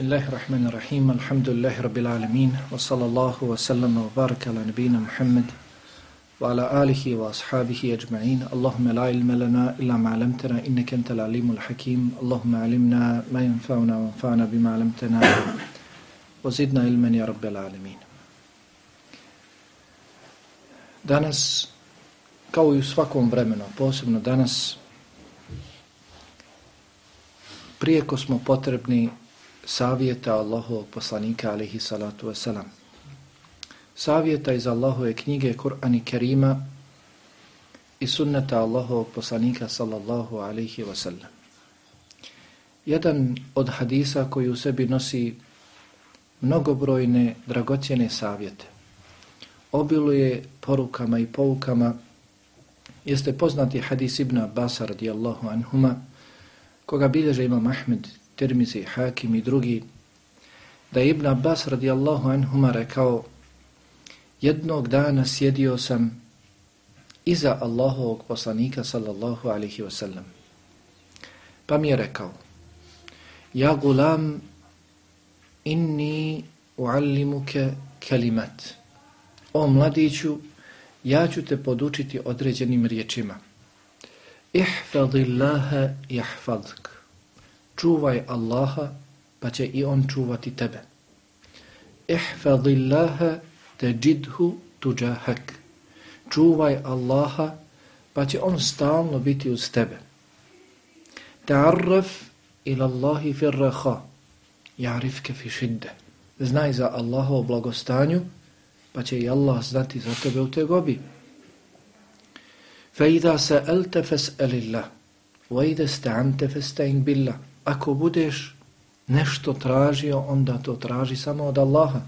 Bismillah ar-Rahman ar-Rahim, rabbil alamin, wa sallallahu wa sallam wa baraka ala nabina Muhammad wa ala alihi wa ashabihi ajma'in, Allahumma la ilma lana illa ma'alamtena, innaka antal alimul hakim. Allahumma alimna ma yanfa'una wa anfa'una bima'alamtena, wa zidna ilman ya rabbil alamin. Danas, kao i u svakom vremenu, posebno danas, prijeko smo potrebni savjeta Allahovog poslanika alihi salatu wasalam. Savjeta iz Allahove knjige Kur'an i Kerima i sunneta Allahovog poslanika sallallahu alihi wasalam. Jedan od hadisa koji u sebi nosi mnogobrojne dragocjene savjete, obiluje porukama i poukama, jeste poznati hadis Ibn Abbas radijallahu anhuma, koga bilježe imam Ahmed Tirmizi, Hakim i drugi, da je Ibn Abbas radijallahu anhuma rekao jednog dana sjedio sam iza Allahovog poslanika sallallahu alaihi wasallam. Pa mi je rekao Ja gulam inni uallimuke kelimat. O mladiću, ja ću te podučiti određenim riječima. Ihfadillaha jahfadk čuvaj Allaha, pa će i on čuvati tebe. Ihfadillaha teđidhu tuđahak. Čuvaj Allaha, pa će on stalno biti uz tebe. Ta'arraf ila Allahi fir raha, ja'rifke fi šidde. Znaj za Allaha o blagostanju, pa će i Allah znati za tebe u tegobi. Fa idha sa'alta fas'alillah, wa idha fasta'in billah ako budeš nešto tražio, onda to traži samo od Allaha.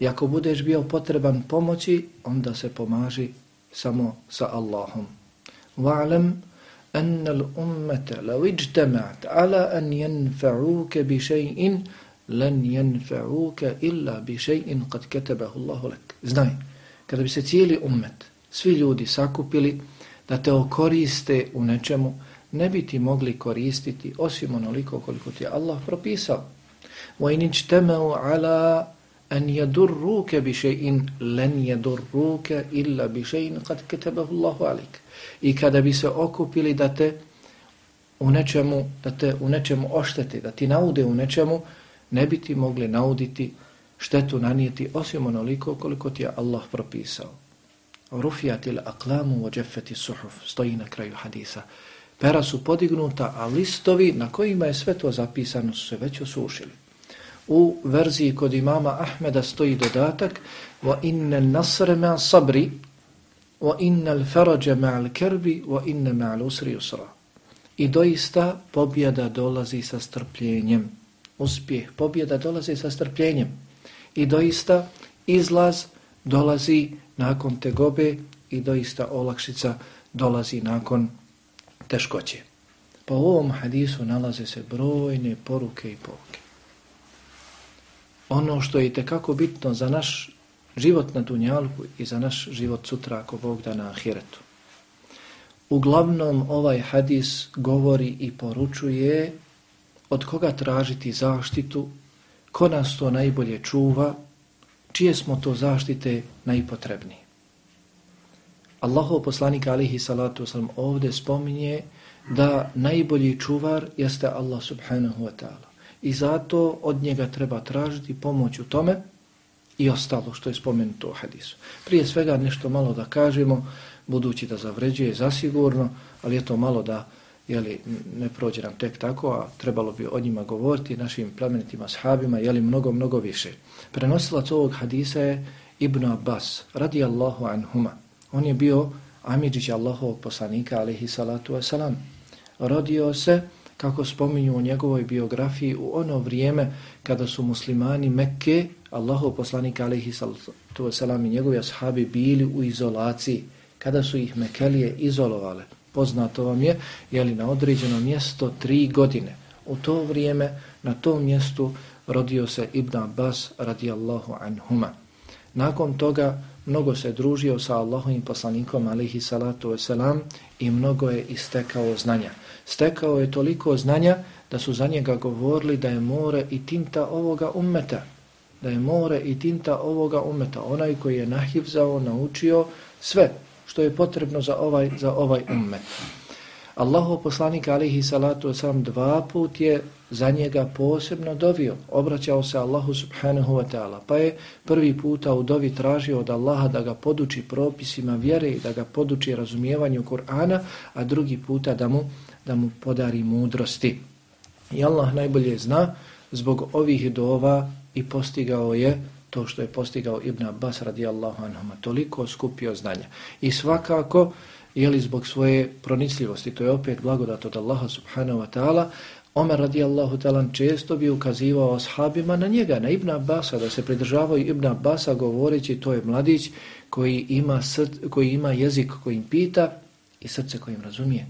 I ako budeš bio potreban pomoći, onda se pomaži samo sa Allahom. Wa'lam anna al-ummata law ijtama'at ala an yanfa'uka bi shay'in lan yanfa'uka illa bi shay'in qad katabahu Allahu lak. Znaj, kada bi se cijeli ummet, svi ljudi sakupili da te okoriste u nečemu, ne bi ti mogli koristiti osim onoliko koliko ti je Allah propisao. وَإِنِ اجْتَمَوْا عَلَىٰ أَنْ يَدُرُّوكَ بِشَيْءٍ لَنْ يَدُرُّوكَ إِلَّا بِشَيْءٍ قَدْ كَتَبَهُ اللَّهُ عَلِيكَ I kada bi se okupili da te u nečemu, da te u nečemu ošteti, da ti naude u nečemu, ne bi ti mogli nauditi štetu nanijeti osim onoliko koliko ti je Allah propisao. رُفِيَتِ الْأَقْلَامُ وَجَفَّتِ السُّحُفُ stoji na kraju hadisa. Pera su podignuta, a listovi na kojima je sve to zapisano su se već osušili. U verziji kod imama Ahmeda stoji dodatak wa inna nasre ma sabri wa inna al-faraja ma al-kerbi wa inna ma al-usri yusra. I doista pobjeda dolazi sa strpljenjem. Uspjeh, pobjeda dolazi sa strpljenjem. I doista izlaz dolazi nakon tegobe i doista olakšica dolazi nakon teškoće. Po ovom hadisu nalaze se brojne poruke i poruke. Ono što je tekako bitno za naš život na Dunjalku i za naš život sutra ako Bog da na Ahiretu. Uglavnom ovaj hadis govori i poručuje od koga tražiti zaštitu, ko nas to najbolje čuva, čije smo to zaštite najpotrebniji. Allahov poslanik alihi salatu wasalam ovdje spominje da najbolji čuvar jeste Allah subhanahu wa ta'ala. I zato od njega treba tražiti pomoć u tome i ostalo što je spomenuto u hadisu. Prije svega nešto malo da kažemo, budući da zavređuje zasigurno, ali je to malo da jeli, ne prođe nam tek tako, a trebalo bi o njima govoriti našim plemenitim ashabima, jeli mnogo, mnogo više. Prenosilac ovog hadisa je Ibn Abbas, radijallahu anhuma. On je bio Amidžić Allahovog poslanika, alihi salatu wasalam. Rodio se, kako spominju u njegovoj biografiji, u ono vrijeme kada su muslimani Mekke, Allahov poslanika, alihi salatu wasalam, i njegovi ashabi bili u izolaciji, kada su ih Mekelije izolovale. Poznato vam je, jeli na određeno mjesto tri godine. U to vrijeme, na tom mjestu, rodio se Ibn Abbas radijallahu anhuma. Nakon toga, mnogo se družio sa Allahovim poslanikom alihi salatu wasalam i mnogo je istekao znanja. Stekao je toliko znanja da su za njega govorili da je more i tinta ovoga ummeta, da je more i tinta ovoga ummeta, onaj koji je nahivzao, naučio sve što je potrebno za ovaj, za ovaj ummet. Allahu poslanik alihi salatu wasalam dva put je za njega posebno dovio, obraćao se Allahu subhanahu wa ta'ala, pa je prvi puta u dovi tražio od Allaha da ga poduči propisima vjere i da ga poduči razumijevanju Kur'ana, a drugi puta da mu, da mu podari mudrosti. I Allah najbolje zna, zbog ovih dova i postigao je to što je postigao Ibn Abbas radijallahu anhuma, toliko skupio znanja. I svakako, jeli zbog svoje pronicljivosti, to je opet blagodat od Allaha subhanahu wa ta'ala, Omer radijallahu ta'ala često bi ukazivao ashabima na njega, na Ibn Abbasa, da se pridržavaju Ibn Abbasa govoreći to je mladić koji ima, srd, koji ima jezik kojim pita i srce kojim razumije.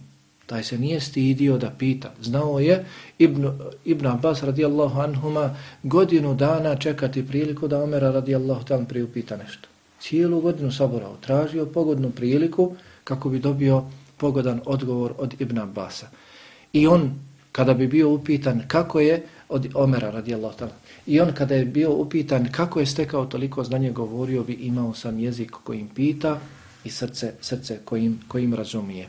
Taj se nije stidio da pita. Znao je Ibn, Ibn Abbas radijallahu anhuma godinu dana čekati priliku da Omera radijallahu ta'ala priupita nešto. Cijelu godinu saborao, tražio pogodnu priliku kako bi dobio pogodan odgovor od Ibn Abbasa. I on, kada bi bio upitan kako je, od Omera radijallahu ta'ala, i on kada je bio upitan kako je stekao toliko znanje, govorio bi imao sam jezik kojim pita i srce, srce kojim, kojim razumije.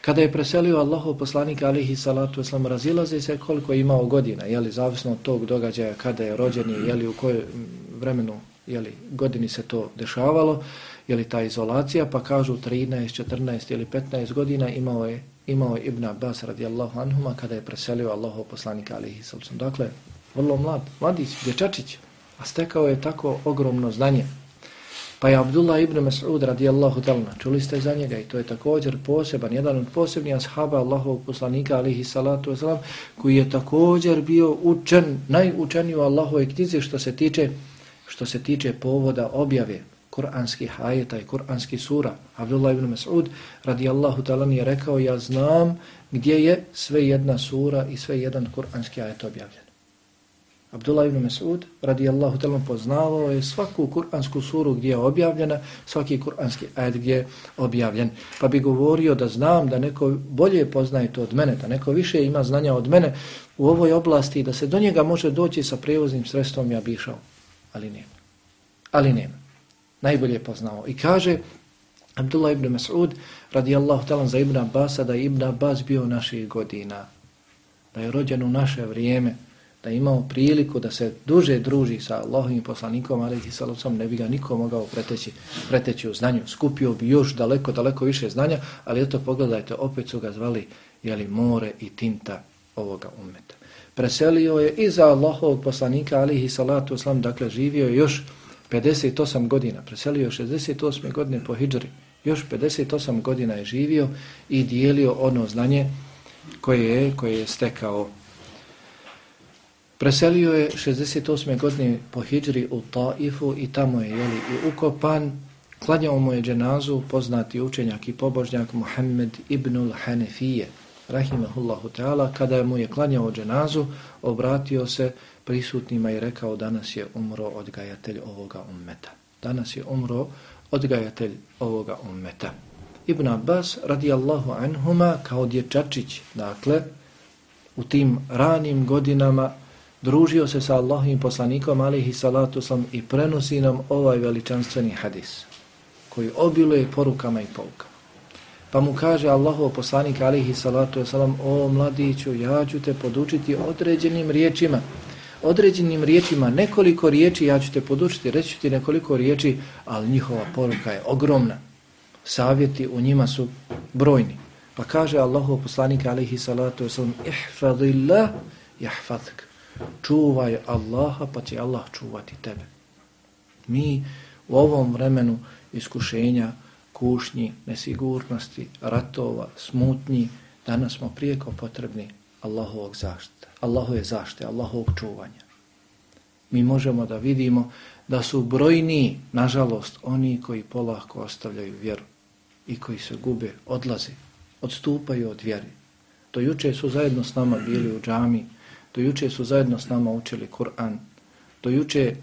Kada je preselio Allahov poslanika alihi salatu islam razilaze se koliko je imao godina, jeli, zavisno od tog događaja kada je rođen je, jeli, u kojoj vremenu, jeli, godini se to dešavalo, jeli, ta izolacija, pa kažu 13, 14 ili 15 godina imao je, imao je Ibn Abbas radijallahu anhuma kada je preselio Allahov poslanik alihi sallam. Dakle, vrlo mlad, mladić, dječačić, a stekao je tako ogromno znanje. Pa je Abdullah ibn Mas'ud radijallahu talna, čuli ste za njega i to je također poseban, jedan od posebnih ashaba Allahovog poslanika alihi salatu wasalam, koji je također bio učen, najučeniji u Allahove knjize što se tiče što se tiče povoda objave kuranskih ajeta i kuranskih sura. Abdullah ibn Mas'ud radijallahu ta'ala je rekao, ja znam gdje je sve jedna sura i sve jedan kuranski ajet objavljen. Abdullah ibn Mas'ud radijallahu ta'ala poznavao je svaku kuransku suru gdje je objavljena, svaki kuranski ajet gdje je objavljen. Pa bi govorio da znam da neko bolje poznaje to od mene, da neko više ima znanja od mene u ovoj oblasti da se do njega može doći sa prevoznim sredstvom, ja bi išao. Ali nema. Ali nema. Najbolje poznao. I kaže Abdullah ibn Mas'ud radijallahu ta'ala za Ibn Abbas da je Ibn Abbas bio naših godina. Da je rođen u naše vrijeme da imao priliku da se duže druži sa Allahovim poslanikom, ali i salocom, ne bi ga niko mogao preteći, preteći u znanju. Skupio bi još daleko, daleko više znanja, ali eto pogledajte, opet su ga zvali jeli, more i tinta ovoga umeta. Preselio je iza Allahovog poslanika, ali i salatu oslam, dakle živio je još 58 godina, preselio je 68. godine po Hidžri, još 58 godina je živio i dijelio ono znanje koje je, koje je stekao Preselio je 68. godine po Hidžri u Taifu i tamo je jeli, i ukopan. Klanjao mu je dženazu poznati učenjak i pobožnjak Muhammed ibnul Hanefije, rahimahullahu ta'ala. Kada mu je klanjao dženazu, obratio se prisutnima i rekao danas je umro odgajatelj ovoga ummeta. Danas je umro odgajatelj ovoga ummeta. Ibn Abbas radijallahu anhuma kao dječačić, dakle, u tim ranim godinama družio se sa Allahovim poslanikom alihi salatu sam i prenosi nam ovaj veličanstveni hadis koji obiluje porukama i poukama. Pa mu kaže Allahov poslanik alihi salatu wasalam, o mladiću, ja ću te podučiti određenim riječima, određenim riječima, nekoliko riječi ja ću te podučiti, reći ću ti nekoliko riječi, ali njihova poruka je ogromna. Savjeti u njima su brojni. Pa kaže Allahov poslanik alaihi salatu wasalam, ihfadillah, jahfadk čuvaj Allaha pa će Allah čuvati tebe. Mi u ovom vremenu iskušenja, kušnji, nesigurnosti, ratova, smutnji, danas smo prijeko potrebni Allahovog zaštite, Allahove zaštite, Allahovog čuvanja. Mi možemo da vidimo da su brojni, nažalost, oni koji polako ostavljaju vjeru i koji se gube, odlaze, odstupaju od vjeri. To juče su zajedno s nama bili u džami, Do juče su zajedno s nama učili Kur'an. Do juče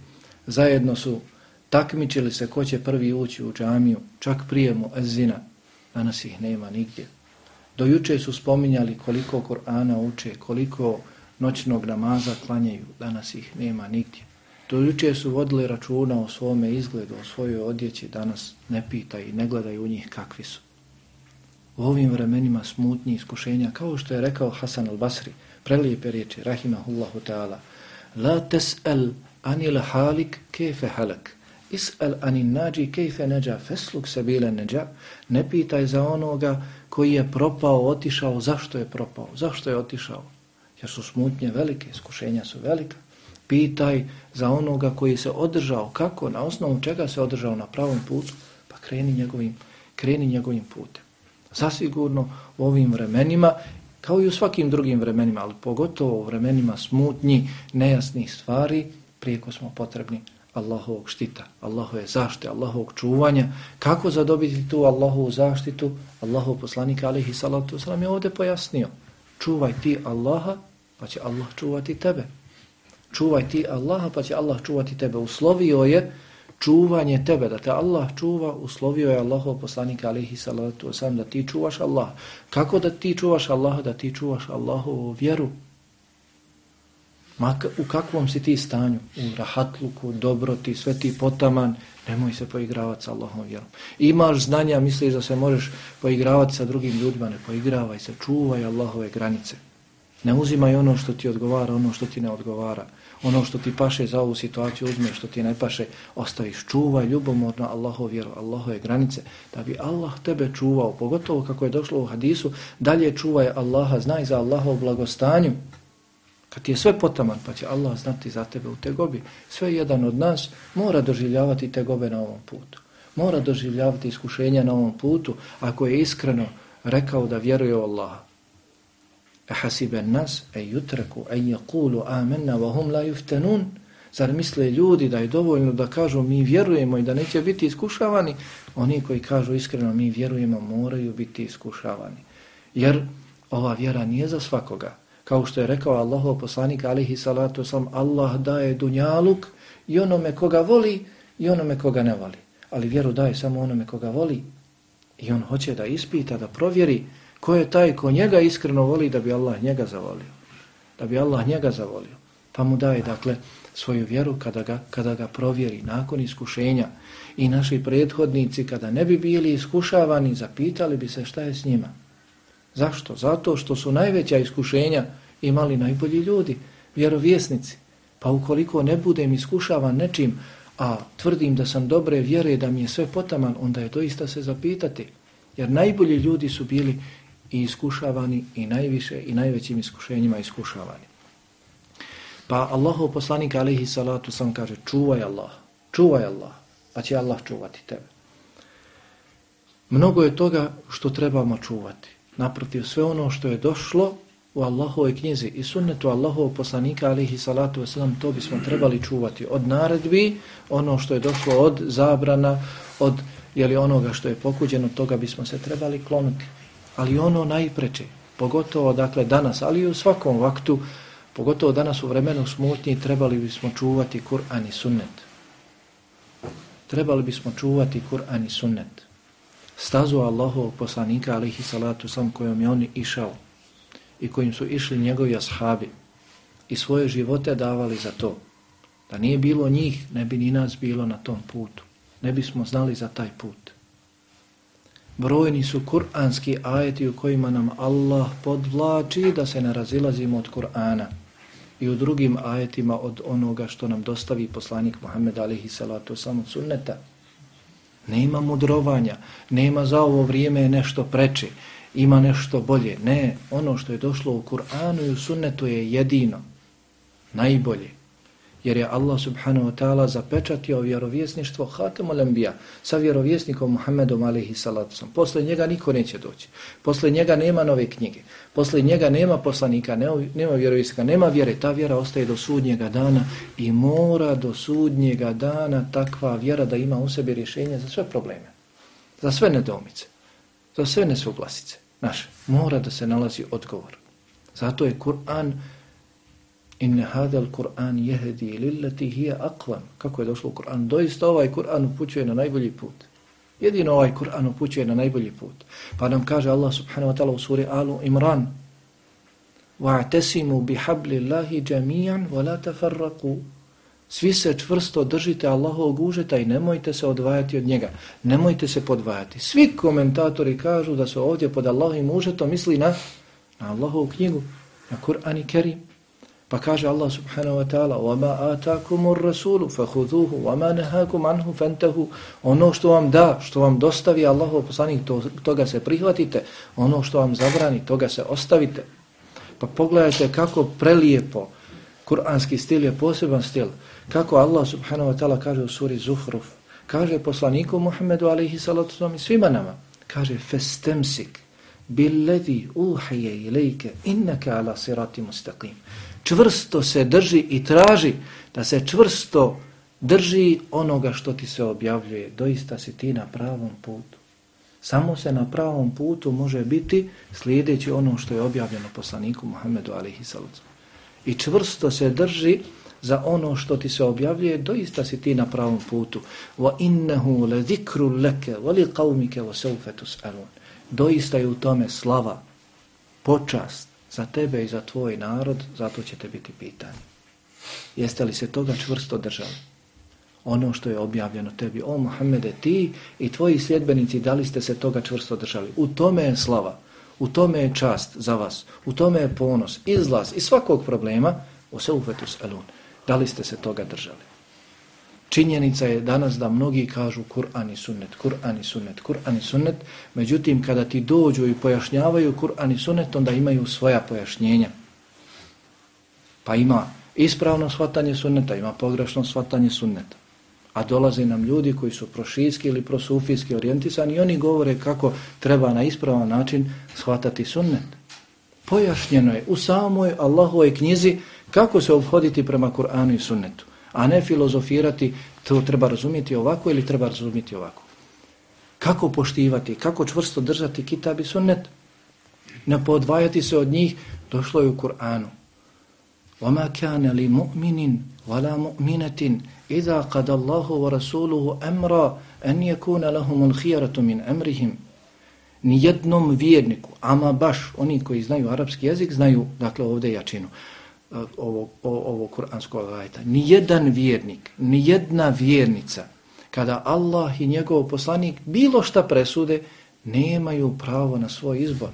zajedno su takmičili se ko će prvi ući u džamiju, čak prije mu ezina. Danas ih nema nigdje. Do juče su spominjali koliko Kur'ana uče, koliko noćnog namaza klanjaju, danas ih nema nigdje. Do juče su vodili računa o svome izgledu, o svojoj odjeći, danas ne pita i ne gledaju u njih kakvi su. U ovim vremenima smutnji iskušenja, kao što je rekao Hasan al-Basri, prelijepe riječi, rahimahullahu ta'ala, La tes'el anil halik kefe halak, is'el anin nađi kefe neđa, fesluk se bile neđa, ne pitaj za onoga koji je propao, otišao, zašto je propao, zašto je otišao, jer su smutnje velike, iskušenja su velika. Pitaj za onoga koji se održao, kako, na osnovu čega se održao na pravom putu, pa kreni njegovim, kreni njegovim putem. Zasigurno u ovim vremenima, kao i u svakim drugim vremenima, ali pogotovo u vremenima smutnji, nejasnih stvari, prijeko smo potrebni Allahovog štita, Allahove zašte, Allahovog čuvanja. Kako zadobiti tu Allahovu zaštitu? Allahov poslanik alihi salatu wasalam je ovdje pojasnio. Čuvaj ti Allaha, pa će Allah čuvati tebe. Čuvaj ti Allaha, pa će Allah čuvati tebe. Uslovio je čuvanje tebe, da te Allah čuva, uslovio je Allahov poslanik alihi salatu wasalam, da ti čuvaš Allah. Kako da ti čuvaš Allaha? Da ti čuvaš Allahovu vjeru, Ma u kakvom si ti stanju, u rahatluku, dobroti, sve ti potaman, nemoj se poigravati sa Allahom vjerom. Imaš znanja, misliš da se možeš poigravati sa drugim ljudima, ne poigravaj se, čuvaj Allahove granice. Ne uzimaj ono što ti odgovara, ono što ti ne odgovara. Ono što ti paše za ovu situaciju uzme, što ti ne paše, ostaviš. Čuvaj ljubomorno Allahov vjeru, Allahove granice, da bi Allah tebe čuvao. Pogotovo kako je došlo u hadisu, dalje čuvaj Allaha, znaj za Allahov blagostanju, Kad je sve potaman, pa će Allah znati za tebe u tegobi, sve jedan od nas mora doživljavati tegobe na ovom putu. Mora doživljavati iskušenja na ovom putu, ako je iskreno rekao da vjeruje u Allaha. E nas, e jutreku, e jekulu amenna, vahum la juftenun. Zar misle ljudi da je dovoljno da kažu mi vjerujemo i da neće biti iskušavani? Oni koji kažu iskreno mi vjerujemo moraju biti iskušavani. Jer ova vjera nije za svakoga. Kao što je rekao Allahov poslanik alihi salatu sam, Allah daje dunjaluk i onome koga voli i onome koga ne voli. Ali vjeru daje samo onome koga voli. I on hoće da ispita, da provjeri ko je taj ko njega iskreno voli da bi Allah njega zavolio. Da bi Allah njega zavolio. Pa mu daje, dakle, svoju vjeru kada ga, kada ga provjeri nakon iskušenja. I naši prethodnici kada ne bi bili iskušavani, zapitali bi se šta je s njima. Zašto? Zato što su najveća iskušenja imali najbolji ljudi, vjerovjesnici. Pa ukoliko ne budem iskušavan nečim, a tvrdim da sam dobre vjere, da mi je sve potaman, onda je doista se zapitati. Jer najbolji ljudi su bili i iskušavani i najviše i najvećim iskušenjima iskušavani. Pa Allahov poslanik alihi salatu sam kaže čuvaj Allah, čuvaj Allah, pa će Allah čuvati tebe. Mnogo je toga što trebamo čuvati naprotiv sve ono što je došlo u Allahove knjizi i sunnetu Allahovog poslanika alihi salatu wasalam, to bismo trebali čuvati od naredbi, ono što je došlo od zabrana, od jeli onoga što je pokuđeno, toga bismo se trebali klonuti. Ali ono najpreče, pogotovo dakle danas, ali i u svakom vaktu, pogotovo danas u vremenu smutnji, trebali bismo čuvati Kur'an i sunnet. Trebali bismo čuvati Kur'an i sunnet stazu Allahovog poslanika alihi salatu sam kojom je on išao i kojim su išli njegovi ashabi i svoje živote davali za to. Da nije bilo njih, ne bi ni nas bilo na tom putu. Ne bismo znali za taj put. Brojni su kuranski ajeti u kojima nam Allah podvlači da se ne razilazimo od Kur'ana i u drugim ajetima od onoga što nam dostavi poslanik Muhammed alihi salatu sam od sunneta. Nema mudrovanja, nema za ovo vrijeme nešto preče, ima nešto bolje. Ne, ono što je došlo u Kur'anu i u sunnetu je jedino, najbolje jer je Allah subhanahu wa ta'ala zapečatio vjerovjesništvo Hatemul Anbiya sa vjerovjesnikom Muhammedom alaihi salatusom. Posle njega niko neće doći. Posle njega nema nove knjige. Posle njega nema poslanika, nema, nema vjerovjesnika, nema vjere. Ta vjera ostaje do sudnjega dana i mora do sudnjega dana takva vjera da ima u sebi rješenje za sve probleme. Za sve nedomice. Za sve nesuglasice. Naše. Mora da se nalazi odgovor. Zato je Kur'an Inne hadal Kur'an jehedi lillati hija akvam. Kako je došlo u Kur'an? Doista ovaj Kur'an upućuje na najbolji put. Jedino ovaj Kur'an upućuje na najbolji put. Pa nam kaže Allah subhanahu wa ta'ala u suri Alu Imran وَاعْتَسِمُوا بِحَبْلِ اللَّهِ جَمِيعًا وَلَا تَفَرَّقُوا Svi se čvrsto držite Allahovog užeta i nemojte se odvajati od njega. Nemojte se podvajati. Svi komentatori kažu da se ovdje pod Allahovim užetom misli na, na Allahovu knjigu, na Kur'an i Kerim. Pa kaže Allah subhanahu wa ta'ala وَمَا آتَاكُمُ الرَّسُولُ فَهُذُوهُ وَمَا نَهَاكُمْ عَنْهُ فَانْتَهُ Ono što vam da, što vam dostavi Allahov poslanik, to, toga se prihvatite. Ono što vam zabrani, toga se ostavite. Pa pogledajte kako prelijepo kuranski stil je poseban stil. Kako Allah subhanahu wa ta'ala kaže u suri Zuhruf. Kaže poslaniku Muhammedu alaihi salatu sallam i svima nama. Kaže festemsik billedi uhije ilike innaka ala sirati mustaqim čvrsto se drži i traži da se čvrsto drži onoga što ti se objavljuje. Doista si ti na pravom putu. Samo se na pravom putu može biti slijedeći ono što je objavljeno poslaniku Muhammedu alihi I čvrsto se drži za ono što ti se objavljuje, doista si ti na pravom putu. Wa innahu la zikru leke, wa li qavmike, wa seufetus alun. Doista je u tome slava, počast, za tebe i za tvoj narod, zato ćete biti pitani. Jeste li se toga čvrsto držali? Ono što je objavljeno tebi, o Muhammede, ti i tvoji sljedbenici, da li ste se toga čvrsto držali? U tome je slava, u tome je čast za vas, u tome je ponos, izlaz iz svakog problema, o se ufetus elun. Da li ste se toga držali? Činjenica je danas da mnogi kažu Kur'an i sunnet, Kur'an i sunnet, Kur'an i sunnet, međutim kada ti dođu i pojašnjavaju Kur'an i sunnet, onda imaju svoja pojašnjenja. Pa ima ispravno shvatanje sunneta, ima pogrešno shvatanje sunneta. A dolaze nam ljudi koji su prošijski ili prosufijski orijentisani i oni govore kako treba na ispravan način shvatati sunnet. Pojašnjeno je u samoj Allahovoj knjizi kako se obhoditi prema Kur'anu i sunnetu a ne filozofirati, to treba razumjeti ovako ili treba razumjeti ovako. Kako poštivati, kako čvrsto držati kitab i sunnet, ne podvajati se od njih, došlo je u Kur'anu. وَمَا كَانَ لِمُؤْمِنٍ وَلَا مُؤْمِنَةٍ إِذَا قَدَ اللَّهُ وَرَسُولُهُ أَمْرًا أَنْ يَكُونَ لَهُمُ الْخِيَرَةُ مِنْ أَمْرِهِمْ Nijednom vjerniku, ama baš oni koji znaju arapski jezik, znaju, dakle, ovdje jačinu ovog, ovog kuranskog ajta. Nijedan vjernik, nijedna vjernica, kada Allah i njegov poslanik bilo šta presude, nemaju pravo na svoj izbor.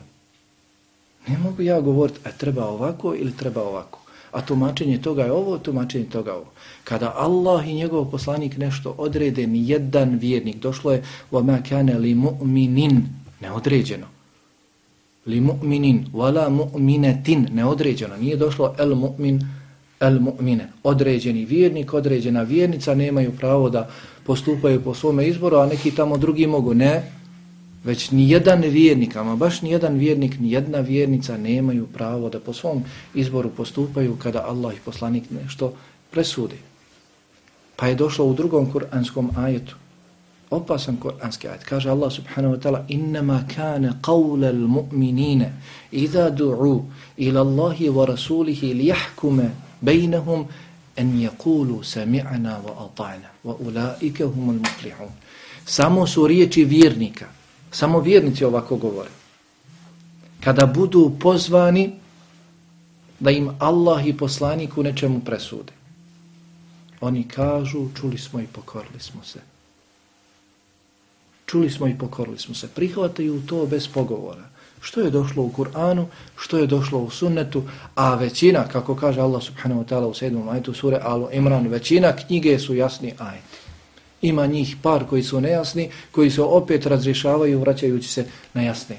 Ne mogu ja govoriti, a e, treba ovako ili treba ovako. A tumačenje toga je ovo, tumačenje toga je ovo. Kada Allah i njegov poslanik nešto odrede, nijedan vjernik, došlo je وَمَا كَانَ لِمُؤْمِنِنْ neodređeno li mu'minin wala mu'minatin neodređeno nije došlo el mu'min el mu'mine. Određeni vjernik određena vjernica nemaju pravo da postupaju po svome izboru a neki tamo drugi mogu. Ne već ni jedan vjernik ama baš ni jedan vjernik ni jedna vjernica nemaju pravo da po svom izboru postupaju kada Allah i poslanik nešto presudi. Pa je došlo u drugom kuranskom ajetu opasan koranski ajet. Kaže Allah subhanahu wa ta'ala innama kana qawla al-mu'minina idha du'u ila Allahi wa rasulihi liyahkuma bejnehum an yaqulu sami'na wa ata'na wa ulaika humul muflihun. Samo su riječi vjernika. Samo vjernici ovako govore. Kada budu pozvani da im Allah i poslanik u nečemu presude. Oni kažu, čuli smo i pokorili smo se. Čuli smo i pokorili smo se. Prihvataju to bez pogovora. Što je došlo u Kur'anu, što je došlo u sunnetu, a većina, kako kaže Allah subhanahu wa ta'ala u sedmom ajetu sure Alu Imran, većina knjige su jasni ajeti. Ima njih par koji su nejasni, koji se opet razrješavaju vraćajući se na jasne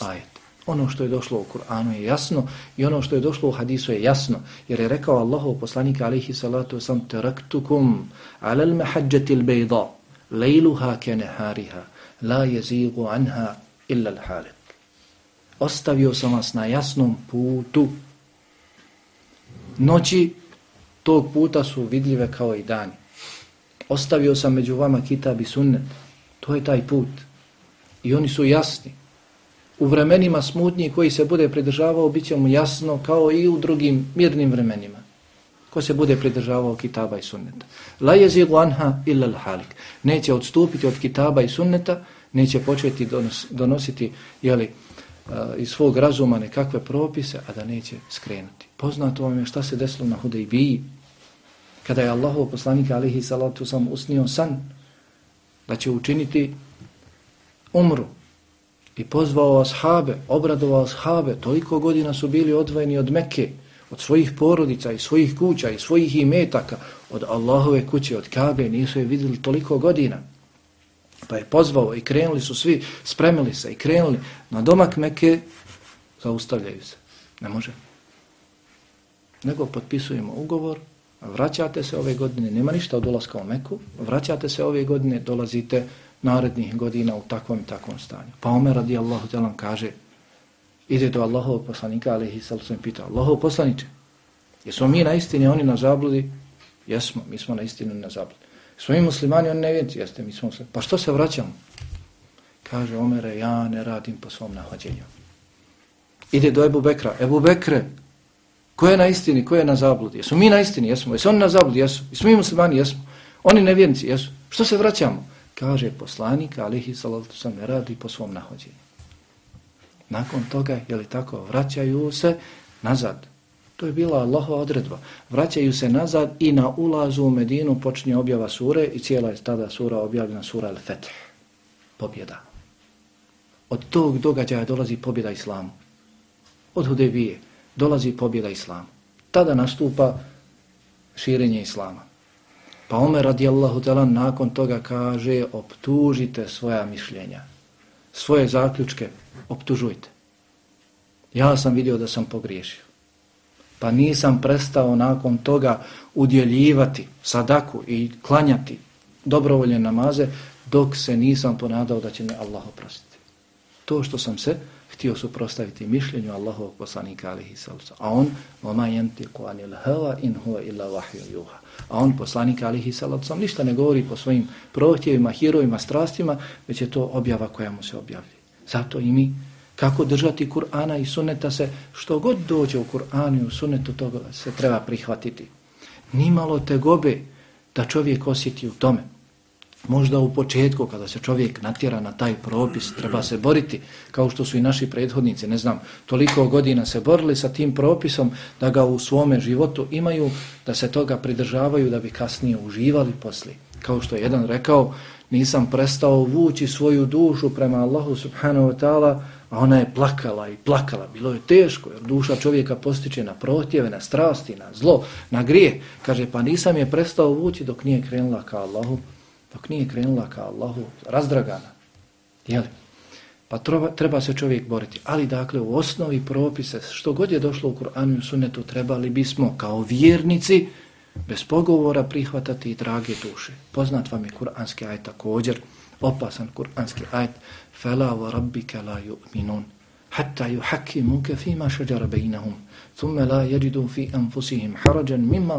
ajete. Ono što je došlo u Kur'anu je jasno i ono što je došlo u hadisu je jasno. Jer je rekao Allahov poslanik alaihi salatu sam teraktukum alal mahadjatil bejda lejluha ke nehariha, la jezigu anha illa l'halik. Ostavio sam vas na jasnom putu. Noći tog puta su vidljive kao i dani. Ostavio sam među vama kitab i sunnet. To je taj put. I oni su jasni. U vremenima smutnji koji se bude pridržavao, bit će mu jasno kao i u drugim mirnim vremenima ko se bude pridržavao kitaba i sunneta. La jezigu anha illa l'halik. Neće odstupiti od kitaba i sunneta, neće početi donos, donositi jeli, uh, iz svog razuma nekakve propise, a da neće skrenuti. Poznato vam je šta se desilo na Hudejbiji, kada je Allahov poslanik alihi salatu sam usnio san da će učiniti umru i pozvao ashabe, obradovao ashabe, toliko godina su bili odvojeni od Mekke, od svojih porodica i svojih kuća i svojih imetaka, od Allahove kuće, od Kabe, nisu je vidjeli toliko godina. Pa je pozvao i krenuli su svi, spremili se i krenuli na domak Mekke, zaustavljaju se. Ne može. Nego potpisujemo ugovor, vraćate se ove godine, nema ništa od ulaska u Meku, vraćate se ove godine, dolazite narednih godina u takvom i takvom stanju. Pa Omer radijallahu talan kaže, ide do Allahovog poslanika, ali ih sam pita, Allahov poslaniče, jesmo mi na istini, oni na zabludi? Jesmo, mi smo na istini, oni na zabludi. Smo mi muslimani, oni nevjenci, jeste, mi smo muslimani. Pa što se vraćamo? Kaže Omere, ja ne radim po svom nahođenju. Ide do Ebu Bekra, Ebu Bekre, ko je na istini, ko je na zabludi? Jesmo mi na istini, jesmo, jesu oni na zabludi, jesu, jesmo mi muslimani, jesmo, oni nevjenci, jesu. Što se vraćamo? Kaže poslanik, alihi salatu sam ne radi po svom nahođenju. Nakon toga, je li tako, vraćaju se nazad. To je bila Allahova odredba. Vraćaju se nazad i na ulazu u Medinu počinje objava sure i cijela je tada sura objavljena sura Al-Fetih. Pobjeda. Od tog događaja dolazi pobjeda Islamu. Od Hudevije dolazi pobjeda Islamu. Tada nastupa širenje Islama. Pa Omer radijallahu ta'ala nakon toga kaže optužite svoja mišljenja, svoje zaključke, optužujte. Ja sam vidio da sam pogriješio. Pa nisam prestao nakon toga udjeljivati sadaku i klanjati dobrovolje namaze dok se nisam ponadao da će me Allah oprostiti. To što sam se htio suprostaviti mišljenju Allahovog poslanika alihi salca. A on, oma jentiku anil hava in huva illa vahju juha. A on, poslanik alihi sam ništa ne govori po svojim prohtjevima, hirovima, strastima, već je to objava koja mu se objavlja. Zato i mi, kako držati Kur'ana i suneta se, što god dođe u Kur'anu i u sunetu, toga se treba prihvatiti. Nimalo te gobe da čovjek osjeti u tome. Možda u početku kada se čovjek natjera na taj propis treba se boriti kao što su i naši prethodnici, ne znam, toliko godina se borili sa tim propisom da ga u svome životu imaju, da se toga pridržavaju da bi kasnije uživali posli. Kao što je jedan rekao, nisam prestao vući svoju dušu prema Allahu subhanahu wa ta'ala, a ona je plakala i plakala. Bilo je teško jer duša čovjeka postiče na protjeve, na strasti, na zlo, na grije. Kaže, pa nisam je prestao vući dok nije krenula ka Allahu dok nije krenula ka Allahu razdragana. Jeli? Pa treba, treba se čovjek boriti. Ali dakle, u osnovi propise, što god je došlo u Kur'anu i Sunnetu trebali bismo kao vjernici bez pogovora prihvatati i drage duše. Poznat vam je kur'anski ajt također, opasan kur'anski ajt. فَلَا وَرَبِّكَ لَا يُؤْمِنُونَ حَتَّى يُحَكِّمُكَ فِي مَا شَجَرَ بَيْنَهُمْ ثُمَّ لَا يَجِدُوا فِي أَنفُسِهِمْ حَرَجًا مِمَّا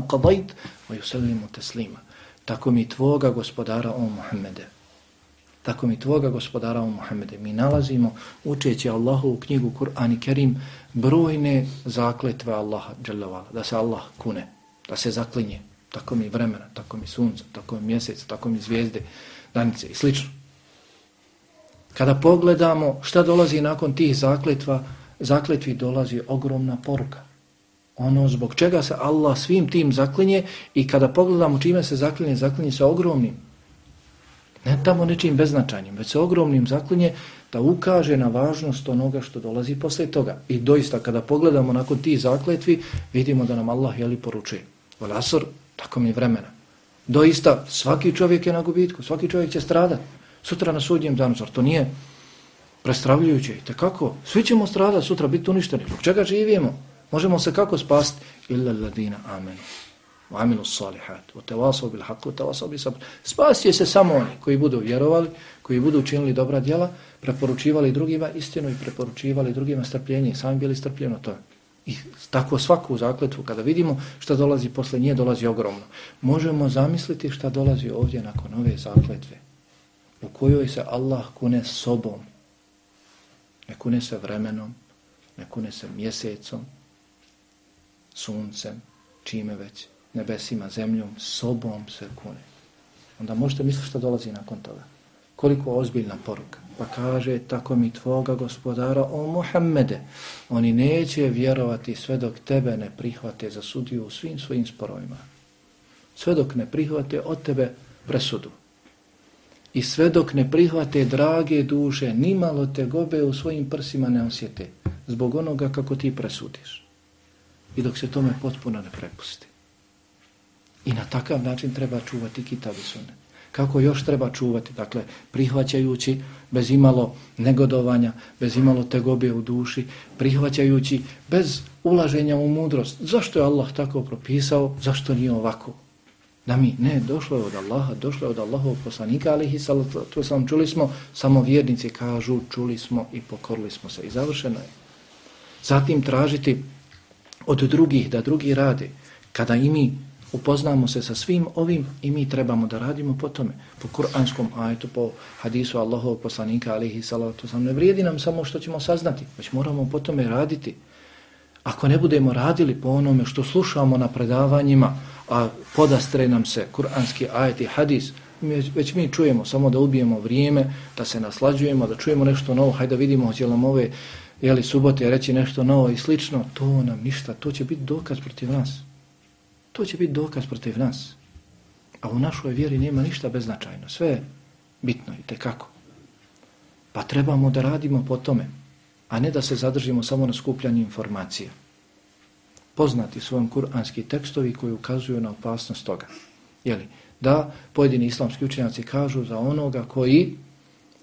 wa yusallimu تَسْلِيمًا tako mi tvoga gospodara o Muhammede. Tako mi tvoga gospodara o Muhammede. Mi nalazimo učeći Allahu u knjigu Kur'an i Kerim brojne zakletve Allaha dželjavala, da se Allah kune, da se zaklinje. Tako mi vremena, tako mi sunca, tako mi mjeseca, tako mi zvijezde, danice i slično. Kada pogledamo šta dolazi nakon tih zakletva, zakletvi dolazi ogromna poruka ono zbog čega se Allah svim tim zaklinje i kada pogledamo čime se zaklinje, zaklinje se ogromnim. Ne tamo nečim beznačanjem, već se ogromnim zaklinje da ukaže na važnost onoga što dolazi posle toga. I doista kada pogledamo nakon tih zakletvi, vidimo da nam Allah jeli poručuje. Volasor, tako mi vremena. Doista, svaki čovjek je na gubitku, svaki čovjek će stradati. Sutra na sudnjem danu, zar to nije prestravljujuće? I kako? Svi ćemo stradati sutra, biti uništeni. Zbog čega živimo? Možemo se kako spasti? Illa alladina amenu. Wa aminu salihat. Wa tawasau bil haku, tawasau bil sabr. Spasti se samo oni koji budu vjerovali, koji budu učinili dobra djela, preporučivali drugima istinu i preporučivali drugima strpljenje. Sami bili strpljeno to. I tako svaku zakletvu, kada vidimo šta dolazi posle nje, dolazi ogromno. Možemo zamisliti šta dolazi ovdje nakon ove zakletve, u kojoj se Allah kune sobom, ne kune se vremenom, ne kune se mjesecom, suncem, čime već, nebesima, zemljom, sobom se kune. Onda možete misliti što dolazi nakon toga. Koliko ozbiljna poruka. Pa kaže, tako mi tvoga gospodara, o Muhammede, oni neće vjerovati sve dok tebe ne prihvate za sudiju u svim svojim sporovima. Sve dok ne prihvate od tebe presudu. I sve dok ne prihvate drage duše, nimalo te gobe u svojim prsima ne osjete zbog onoga kako ti presudiš. I dok se tome potpuno ne prepusti. I na takav način treba čuvati kitab i sunnet. Kako još treba čuvati? Dakle, prihvaćajući bez imalo negodovanja, bez imalo tegobije u duši, prihvaćajući bez ulaženja u mudrost. Zašto je Allah tako propisao? Zašto nije ovako? Da mi, ne, došlo je od Allaha, došlo je od Allahovog poslanika, ali i to sam čuli smo, samo vjernici kažu, čuli smo i pokorili smo se i završeno je. Zatim tražiti od drugih da drugi rade, kada i mi upoznamo se sa svim ovim i mi trebamo da radimo po tome, po kuranskom ajetu, po hadisu Allahovog poslanika, alihi salatu sam, ne vrijedi nam samo što ćemo saznati, već moramo po tome raditi. Ako ne budemo radili po onome što slušamo na predavanjima, a podastre nam se kuranski ajet i hadis, već mi čujemo samo da ubijemo vrijeme, da se naslađujemo, da čujemo nešto novo, hajde da vidimo hoće nam ove jeli, subote reći nešto novo i slično, to nam ništa, to će biti dokaz protiv nas. To će biti dokaz protiv nas. A u našoj vjeri nema ništa beznačajno, sve je bitno i tekako. Pa trebamo da radimo po tome, a ne da se zadržimo samo na skupljanju informacija poznati svojom kuranski tekstovi koji ukazuju na opasnost toga. Jeli, da pojedini islamski učenjaci kažu za onoga koji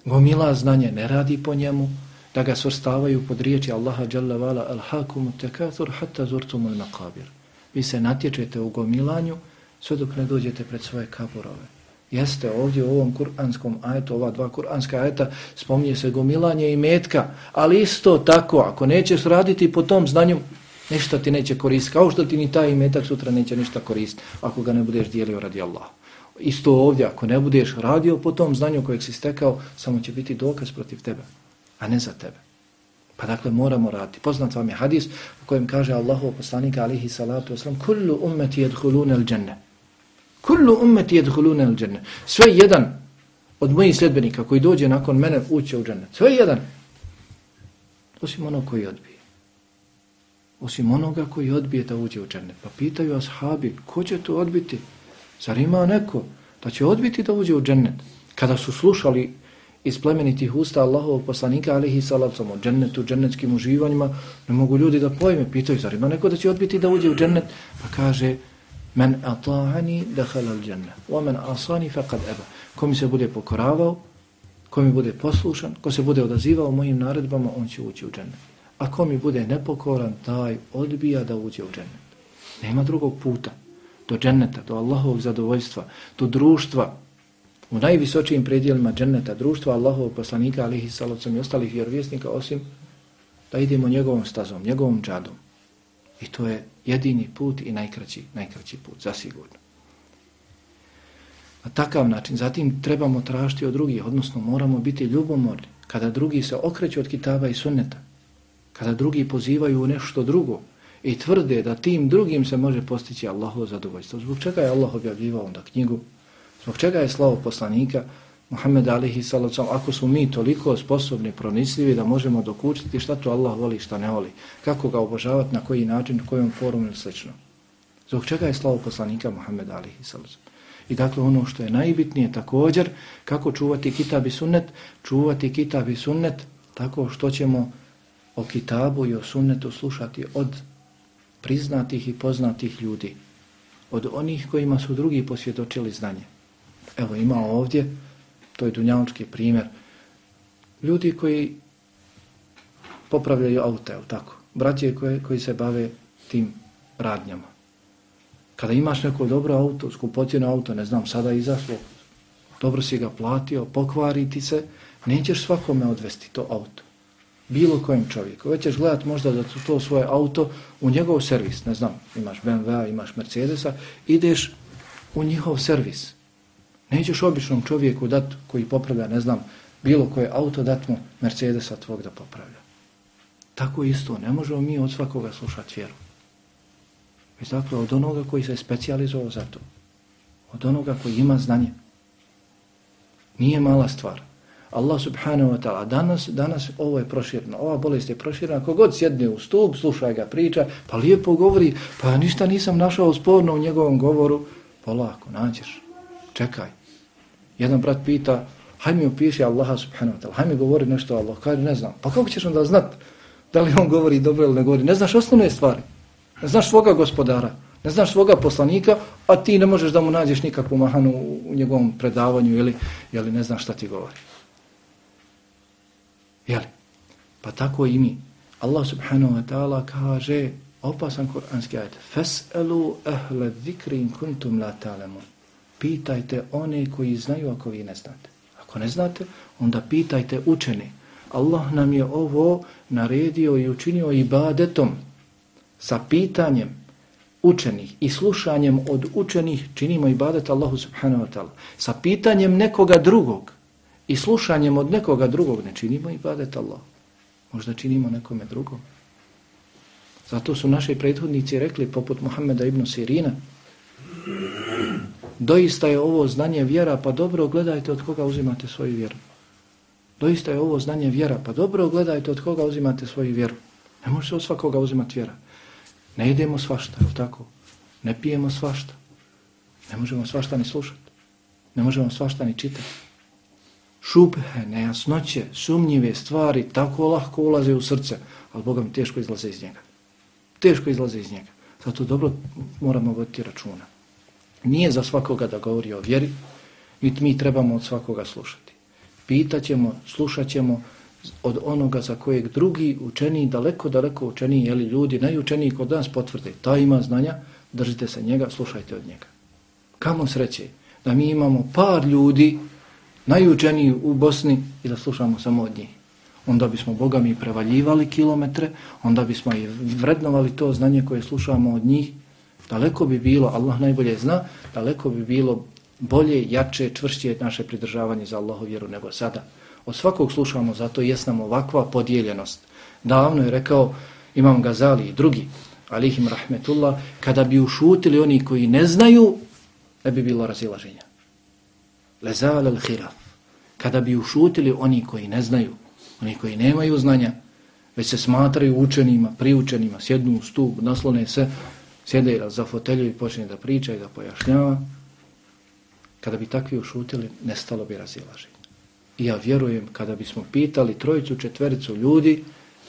gomila znanje ne radi po njemu, da ga svrstavaju pod riječi Allaha Jalla Vala al-hakumu tekathur hatta zurtumu al-naqabir. Vi se natječete u gomilanju sve dok ne dođete pred svoje kaburove. Jeste ovdje u ovom kuranskom ajetu, ova dva kuranska ajeta, spominje se gomilanje i metka, ali isto tako, ako nećeš raditi po tom znanju, Ništa ti neće koristiti, kao što ti ni taj imetak sutra neće ništa koristiti ako ga ne budeš dijelio radi Allah. Isto ovdje, ako ne budeš radio po tom znanju kojeg si stekao, samo će biti dokaz protiv tebe, a ne za tebe. Pa dakle moramo raditi. Poznat vam je hadis u kojem kaže Allahu poslanika alihi salatu wasalam Kullu ummeti jedhulune il dženne. Kullu ummeti jedhulune il dženne. Sve jedan od mojih sljedbenika koji dođe nakon mene uće u džennet. Sve jedan. Osim onog koji odbije osim onoga koji odbije da uđe u džennet. Pa pitaju ashabi, ko će to odbiti? Zar ima neko da će odbiti da uđe u džennet? Kada su slušali iz plemenitih usta Allahovog poslanika, alihi salacom, o džennetu, džennetskim uživanjima, ne mogu ljudi da pojme, pitaju, zar ima neko da će odbiti da uđe u džennet? Pa kaže, men ata'ani dehala al džennet, wa men asani faqad eba. Ko mi se bude pokoravao, ko mi bude poslušan, ko se bude odazivao mojim naredbama, on će ući u džennet. A ko mi bude nepokoran, taj odbija da uđe u džennet. Nema drugog puta do dženneta, do Allahovog zadovoljstva, do društva u najvisočijim predijelima dženneta, društva Allahovog poslanika, alihi salocom i ostalih vjerovjesnika, osim da idemo njegovom stazom, njegovom džadom. I to je jedini put i najkraći, najkraći put, zasigurno. Na takav način, zatim trebamo tražiti od drugih, odnosno moramo biti ljubomorni kada drugi se okreću od kitaba i sunneta, kada drugi pozivaju u nešto drugo i tvrde da tim drugim se može postići Allahovo zadovoljstvo. Zbog čega je Allah objavljivao onda knjigu? Zbog čega je slavo poslanika Muhammed alihi salacom, ako su mi toliko sposobni, pronisljivi da možemo dokučiti šta to Allah voli, šta ne voli, kako ga obožavati, na koji način, kojom forum ili slično. Zbog čega je slavo poslanika Muhammed alihi salacom? I dakle ono što je najbitnije također, kako čuvati kitab i sunnet, čuvati kitab i sunnet tako što ćemo o kitabu i o sunnetu slušati od priznatih i poznatih ljudi, od onih kojima su drugi posvjedočili znanje. Evo ima ovdje, to je dunjavnički primjer, ljudi koji popravljaju auto, tako, braće koje, koji se bave tim radnjama. Kada imaš neko dobro auto, skupocjeno auto, ne znam, sada izašlo, dobro si ga platio, pokvariti se, nećeš svakome odvesti to auto bilo kojem čovjeku. Već ćeš gledat možda da tu to svoje auto u njegov servis, ne znam, imaš BMW, imaš Mercedesa, ideš u njihov servis. Nećeš običnom čovjeku dat koji popravlja, ne znam, bilo koje auto dat mu Mercedesa tvog da popravlja. Tako isto, ne možemo mi od svakoga slušati vjeru. već dakle od onoga koji se specializovao za to. Od onoga koji ima znanje. Nije mala stvar. Allah subhanahu wa ta'ala, danas, danas ovo je proširno, ova bolest je proširna, ako god sjedne u stup, slušaj ga priča, pa lijepo govori, pa ništa nisam našao sporno u njegovom govoru, polako, nađeš, čekaj. Jedan brat pita, haj mi opiši Allaha subhanahu wa ta'ala, haj mi govori nešto o Allah, kaže ne znam, pa kako ćeš onda znat da li on govori dobro ili ne govori, ne znaš osnovne stvari, ne znaš svoga gospodara, ne znaš svoga poslanika, a ti ne možeš da mu nađeš nikakvu mahanu u njegovom predavanju ili, ili ne znaš šta ti govori. Jeli? Pa tako i mi. Allah subhanahu wa ta'ala kaže opasan kuranski ajed Fes'elu ahle zikri in kuntum la ta'lamun. Pitajte one koji znaju ako vi ne znate. Ako ne znate, onda pitajte učeni. Allah nam je ovo naredio i učinio ibadetom sa pitanjem učenih i slušanjem od učenih činimo ibadet Allahu subhanahu wa ta'ala. Sa pitanjem nekoga drugog i slušanjem od nekoga drugog ne činimo ibadet Allahu. Možda činimo nekome drugom. Zato su naši prethodnici rekli, poput Muhammeda ibn Sirina, doista je ovo znanje vjera, pa dobro gledajte od koga uzimate svoju vjeru. Doista je ovo znanje vjera, pa dobro gledajte od koga uzimate svoju vjeru. Ne može se od svakoga uzimati vjera. Ne idemo svašta, je tako? Ne pijemo svašta. Ne možemo svašta ni slušati. Ne možemo svašta ni čitati šubhe, nejasnoće, sumnjive stvari tako lahko ulaze u srce, ali Boga mi teško izlaze iz njega. Teško izlaze iz njega. Zato dobro moramo voditi računa. Nije za svakoga da govori o vjeri, niti mi trebamo od svakoga slušati. Pitaćemo, slušaćemo od onoga za kojeg drugi učeni, daleko, daleko učeni, jeli ljudi, najučeniji kod nas potvrde, ta ima znanja, držite se njega, slušajte od njega. Kamo sreće da mi imamo par ljudi najučeniji u Bosni i da slušamo samo od njih. Onda bismo Boga mi prevaljivali kilometre, onda bismo i vrednovali to znanje koje slušamo od njih. Daleko bi bilo, Allah najbolje zna, daleko bi bilo bolje, jače, čvršće naše pridržavanje za Allahu vjeru nego sada. Od svakog slušamo, zato jest nam ovakva podijeljenost. Davno je rekao Imam Gazali i drugi, alihim rahmetullah, kada bi ušutili oni koji ne znaju, ne bi bilo razilaženja lezal al khiraf. Kada bi ušutili oni koji ne znaju, oni koji nemaju znanja, već se smatraju učenima, priučenima, sjednu u stup, naslone se, sjede za fotelju i počne da priča i da pojašnjava, kada bi takvi ušutili, nestalo bi razilaženje. I ja vjerujem, kada bismo pitali trojicu, četvericu ljudi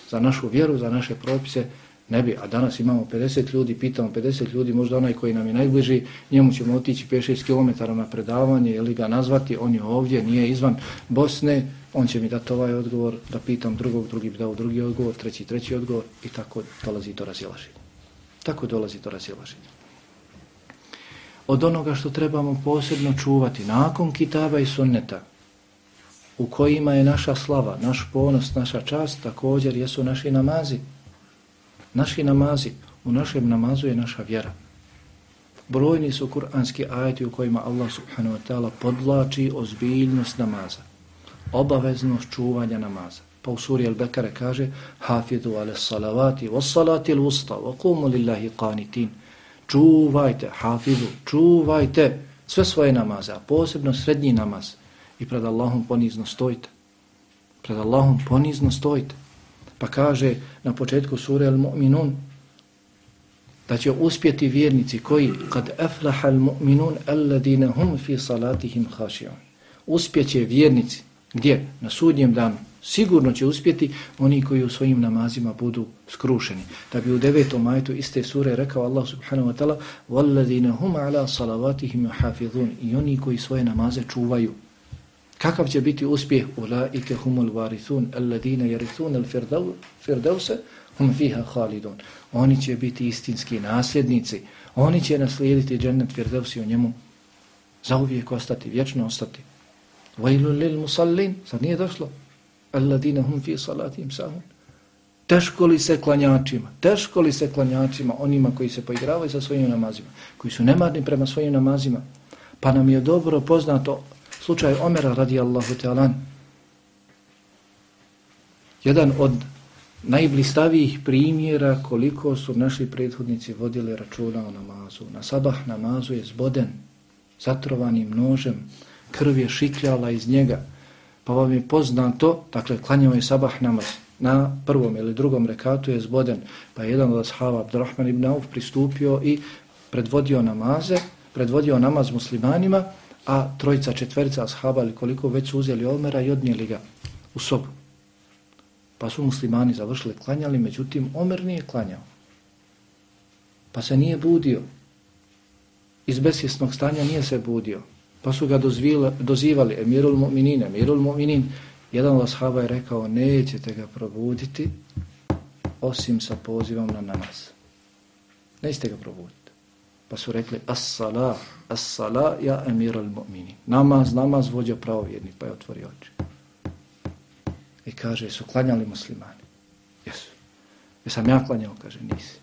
za našu vjeru, za naše propise, Ne bi, a danas imamo 50 ljudi, pitamo 50 ljudi, možda onaj koji nam je najbliži, njemu ćemo otići 5-6 km na predavanje ili ga nazvati, on je ovdje, nije izvan Bosne, on će mi dati ovaj odgovor, da pitam drugog, drugi bi dao drugi odgovor, treći, treći odgovor i tako dolazi do razilaženja. Tako dolazi do razilaženja. Od onoga što trebamo posebno čuvati, nakon kitaba i sunneta, u kojima je naša slava, naš ponos, naša čast, također jesu naši namazi, Naši namazi, u našem namazu je naša vjera. Brojni su kuranski ajeti u kojima Allah subhanahu wa ta'ala podlači ozbiljnost namaza. Obaveznost čuvanja namaza. Pa u suri Al-Bekare kaže Hafidu ale salavati wa salati l-usta wa kumu lillahi qanitin. Čuvajte, hafidu, čuvajte sve svoje namaze, a posebno srednji namaz. I pred Allahom ponizno stojite. Pred Allahom ponizno stojite. Pa kaže na početku sure Al-Mu'minun da će uspjeti vjernici koji kad aflaha al-mu'minun alladine hum fi salatihim khashi'un. Uspjeće vjernici gdje? Na sudnjem danu. Sigurno će uspjeti oni koji u svojim namazima budu skrušeni. Da bi u devetom majtu iste sure rekao Allah subhanahu wa ta'ala وَالَّذِينَ هُمْ عَلَى صَلَوَاتِهِمْ يُحَافِظُونَ I oni koji svoje namaze čuvaju. Kakav će biti uspjeh? Ulaike humul varithun, alladine yarithun al-firdause, hum fiha khalidun. Oni će biti istinski nasljednici. Oni će naslijediti džennet firdausi u njemu. Zauvijek ostati, vječno ostati. Vajlu lil musallin, sad nije došlo. Alladine hum fi salatim sahun. Teško li se klanjačima, teško li se klanjačima, onima koji se poigravaju sa svojim namazima, koji su nemarni prema svojim namazima, pa nam je dobro poznato slučaj Omera radijallahu ta'ala jedan od najblistavijih primjera koliko su naši prethodnici vodili računa o namazu. Na sabah namazu je zboden, zatrovanim nožem, krv je šikljala iz njega. Pa vam je poznato, dakle, klanjamo je sabah namaz. Na prvom ili drugom rekatu je zboden. Pa je jedan od ashaba, Abdurrahman ibn Auf, pristupio i predvodio namaze, predvodio namaz muslimanima, a trojica, četverica ashaba ili koliko već su uzeli Omera i odnijeli ga u sobu. Pa su muslimani završili klanjali, međutim Omer nije klanjao. Pa se nije budio. Iz besjesnog stanja nije se budio. Pa su ga dozvila, dozivali Emirul Mu'minin, Emirul Mu'minin. Jedan od ashaba je rekao, nećete ga probuditi osim sa pozivom na namaz. Nećete ga probuditi. Pa su rekli, as-salah, as-salah, ja Emirul Mu'minin. Namaz, namaz, vođa pravovjedni, pa je otvorio oči. I kaže, su klanjali muslimani? Jesu. Jesam ja klanjao? Kaže, nisi.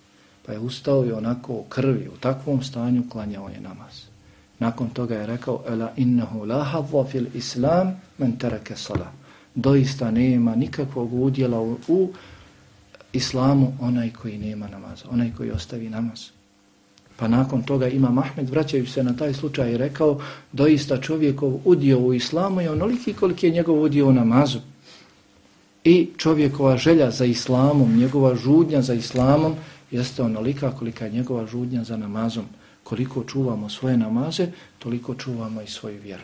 Pa je ustao i onako u krvi, u takvom stanju klanjao je namaz. Nakon toga je rekao, ela innahu la havva fil islam men taraka sala. Doista nema nikakvog udjela u, u islamu onaj koji nema namaza, onaj koji ostavi namaz. Pa nakon toga ima Mahmed, vraćajući se na taj slučaj, i rekao, doista čovjekov udio u islamu je onoliki koliki je njegov udio u namazu. I čovjekova želja za islamom, njegova žudnja za islamom, jeste onolika kolika je njegova žudnja za namazom. Koliko čuvamo svoje namaze, toliko čuvamo i svoju vjeru.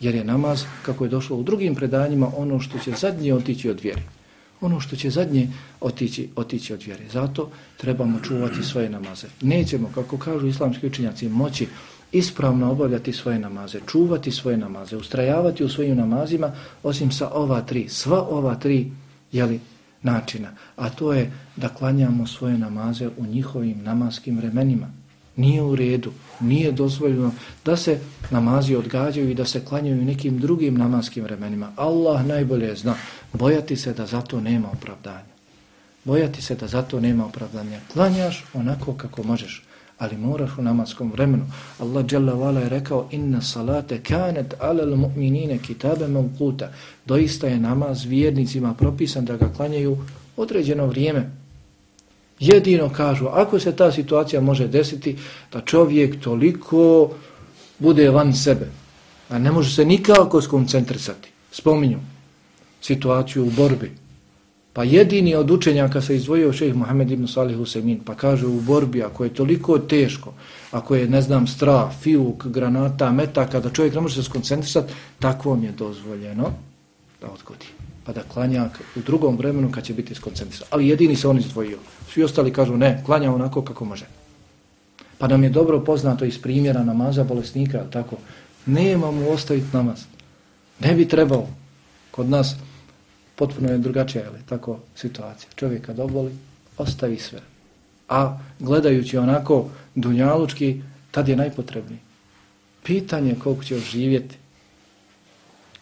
Jer je namaz, kako je došlo u drugim predanjima, ono što će zadnje otići od vjeri. Ono što će zadnje otići, otići od vjeri. Zato trebamo čuvati svoje namaze. Nećemo, kako kažu islamski učinjaci, moći ispravno obavljati svoje namaze, čuvati svoje namaze, ustrajavati u svojim namazima, osim sa ova tri, sva ova tri, jeli, načina. A to je da klanjamo svoje namaze u njihovim namaskim vremenima. Nije u redu, nije dozvoljeno da se namazi odgađaju i da se klanjaju nekim drugim namaskim vremenima. Allah najbolje zna, bojati se da zato nema opravdanja. Bojati se da zato nema opravdanja. Klanjaš onako kako možeš ali moraš u namaskom vremenu. Allah Jalla je rekao inna salate kanet alel mu'minine kitabe mevkuta. Doista je namaz vjernicima propisan da ga klanjaju određeno vrijeme. Jedino kažu, ako se ta situacija može desiti, da čovjek toliko bude van sebe, a ne može se nikako skoncentrisati. Spominju situaciju u borbi, Pa jedini od učenjaka se izdvojio šeheh Mohamed ibn Salih Husemin, pa kaže u borbi, ako je toliko teško, ako je, ne znam, strah, fiuk, granata, metaka, da čovjek ne može se skoncentrisati, takvom je dozvoljeno da odgodi. Pa da klanja u drugom vremenu kad će biti skoncentrisan. Ali jedini se on izdvojio. Svi ostali kažu ne, klanja onako kako može. Pa nam je dobro poznato iz primjera namaza bolesnika, tako, nema mu ostaviti namaz. Ne bi trebao kod nas potpuno je drugačija, ali tako situacija. Čovjek kad oboli, ostavi sve. A gledajući onako dunjalučki, tad je najpotrebniji. Pitanje koliko će živjeti,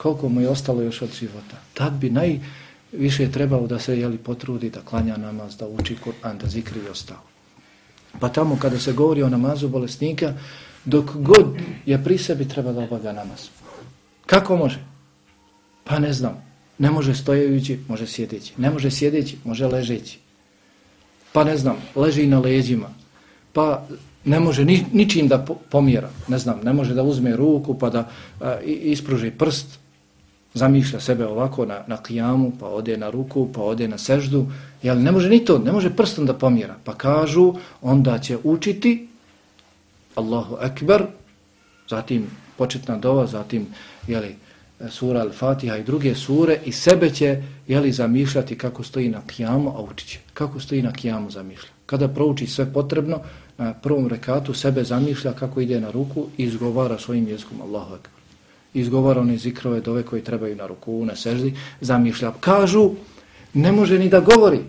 koliko mu je ostalo još od života. Tad bi najviše trebalo da se jeli, potrudi, da klanja namaz, da uči Kur'an, da zikri i ostalo. Pa tamo kada se govori o namazu bolesnika, dok god je pri sebi treba da obavlja namaz. Kako može? Pa ne znam. Ne može stojajući, može sjedeći. Ne može sjedeći, može ležeći. Pa ne znam, leži na leđima. Pa ne može ni, ničim da pomjera. Ne znam, ne može da uzme ruku pa da a, ispruži prst. Zamišlja sebe ovako na, na kijamu, pa ode na ruku, pa ode na seždu. Jel, ne može ni to, ne može prstom da pomjera. Pa kažu, onda će učiti Allahu Ekber, zatim početna dova, zatim, jeli, sura Al-Fatiha i druge sure i sebe će jeli, zamišljati kako stoji na kijamu, a učit će. Kako stoji na kijamu zamišlja. Kada prouči sve potrebno, na prvom rekatu sebe zamišlja kako ide na ruku i izgovara svojim jezikom Allahu Ekber. Izgovara one zikrove dove koji trebaju na ruku, na seždi, zamišlja. Kažu, ne može ni da govori,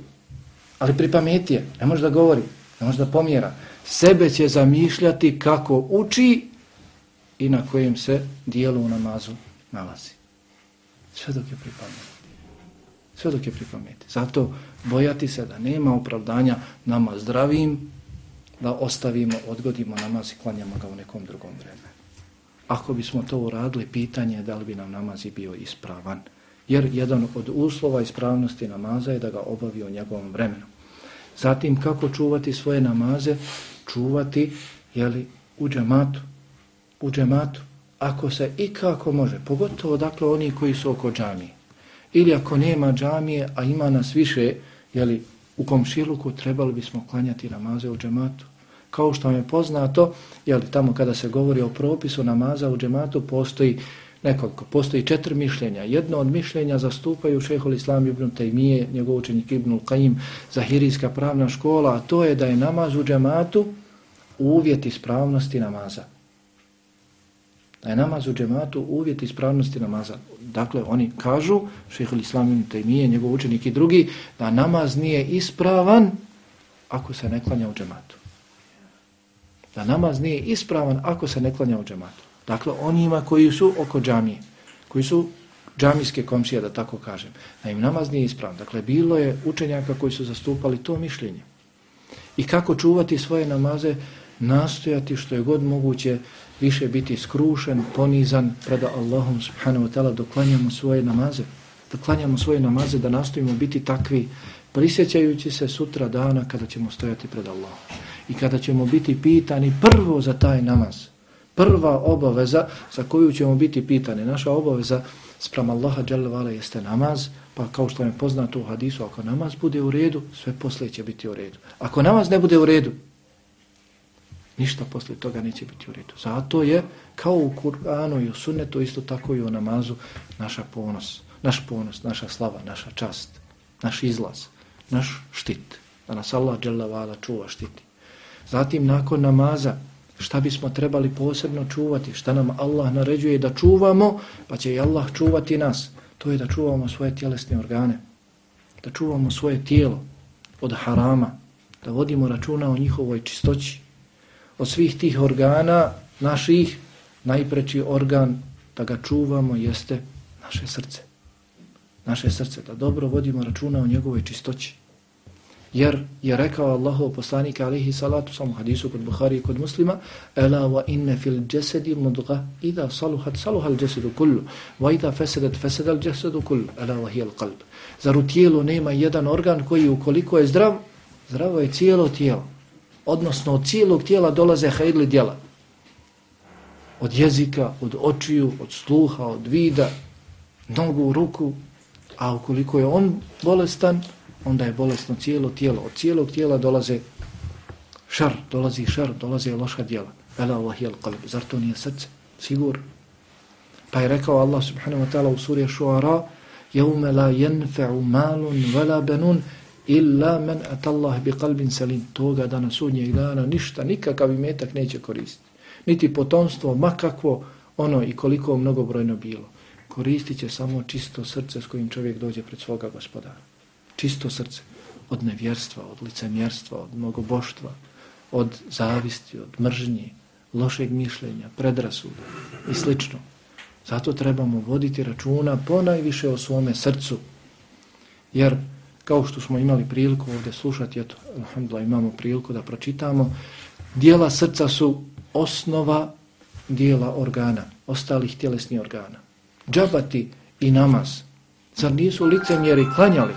ali pri pameti je, ne može da govori, ne može da pomjera. Sebe će zamišljati kako uči i na kojem se dijelu u namazu nalazi. Sve dok je pripameti. Sve dok je pripameti. Zato bojati se da nema opravdanja nama zdravim, da ostavimo, odgodimo namaz i klanjamo ga u nekom drugom vremenu. Ako bismo to uradili, pitanje je da li bi nam namaz bio ispravan. Jer jedan od uslova ispravnosti namaza je da ga obavi u njegovom vremenu. Zatim kako čuvati svoje namaze? Čuvati jeli, u džematu. U džematu. Ako se i kako može. Pogotovo dakle oni koji su oko džamije. Ili ako nema džamije, a ima nas više, jeli, u komšiluku trebali bismo klanjati namaze u džematu. Kao što vam je poznato, jeli, tamo kada se govori o propisu namaza u džematu, postoji nekoliko, postoji četiri mišljenja. Jedno od mišljenja zastupaju šehol Islam ibn Taymiye, njegov učenik ibn Qaim, zahirijska pravna škola, a to je da je namaz u džematu uvjet ispravnosti namaza. Da je namaz u džematu uvjet ispravnosti namaza. Dakle, oni kažu, šehol Islam ibn Taymiye, njegov učenik i drugi, da namaz nije ispravan ako se ne klanja u džematu. Da namaz nije ispravan ako se ne klanja u džamatu. Dakle, onima koji su oko džamije, koji su džamijske komšije, da tako kažem, da im namaz nije ispravan. Dakle, bilo je učenjaka koji su zastupali to mišljenje. I kako čuvati svoje namaze, nastojati što je god moguće više biti skrušen, ponizan pred Allahom subhanahu wa ta'ala dok klanjamo svoje namaze. Da klanjamo svoje namaze, da nastojimo biti takvi, prisjećajući se sutra dana kada ćemo stojati pred Allahom. I kada ćemo biti pitani prvo za taj namaz prva obaveza za koju ćemo biti pitani, naša obaveza sprem Allaha dželevala jeste namaz, pa kao što je poznato u hadisu, ako namaz bude u redu, sve poslije će biti u redu. Ako namaz ne bude u redu, ništa poslije toga neće biti u redu. Zato je, kao u Kur'anu i u sunnetu, isto tako i u namazu, naša ponos, naš ponos, naša slava, naša čast, naš izlaz, naš štit, da nas Allah dželavala čuva štiti. Zatim, nakon namaza, šta bismo trebali posebno čuvati, šta nam Allah naređuje da čuvamo, pa će i Allah čuvati nas. To je da čuvamo svoje tjelesne organe, da čuvamo svoje tijelo od harama, da vodimo računa o njihovoj čistoći. Od svih tih organa naših, najpreći organ da ga čuvamo jeste naše srce. Naše srce, da dobro vodimo računa o njegovoj čistoći. Jer je rekao Allahov poslanik alaihi salatu sam u hadisu kod Buhari i kod muslima Ela wa inne fil džesedi mudga idha saluhat saluhal džesedu kullu wa idha fesedet fesedal džesedu kullu Ela wa hijel qalb Zar u tijelu nema jedan organ koji ukoliko je zdrav, zdravo je cijelo tijelo. Odnosno od cijelog tijela dolaze hajdli djela. Od jezika, od očiju, od sluha, od vida, nogu, ruku. A ukoliko je on bolestan, onda je bolesno cijelo tijelo. Od cijelog tijela dolaze šar, dolazi šar, dolaze loša djela. Vela Allah je qalb. Zar to nije srce? Sigur. Pa je rekao Allah subhanahu wa ta'ala u suri Šuara Jevme la jenfe'u malun vela benun illa men atallah bi kalbin salim. Toga dana sudnjeg dana ništa, nikakav imetak neće koristiti. Niti potomstvo, makakvo ono i koliko mnogobrojno bilo. Koristit će samo čisto srce s kojim čovjek dođe pred svoga gospodara čisto srce od nevjerstva, od licemjerstva, od mnogoboštva, od zavisti, od mržnje, lošeg mišljenja, predrasuda i slično. Zato trebamo voditi računa ponajviše o svome srcu, jer kao što smo imali priliku ovdje slušati, eto, alhamdulillah, imamo priliku da pročitamo, dijela srca su osnova dijela organa, ostalih tjelesnih organa. Džabati i namaz, zar nisu licemjeri klanjali?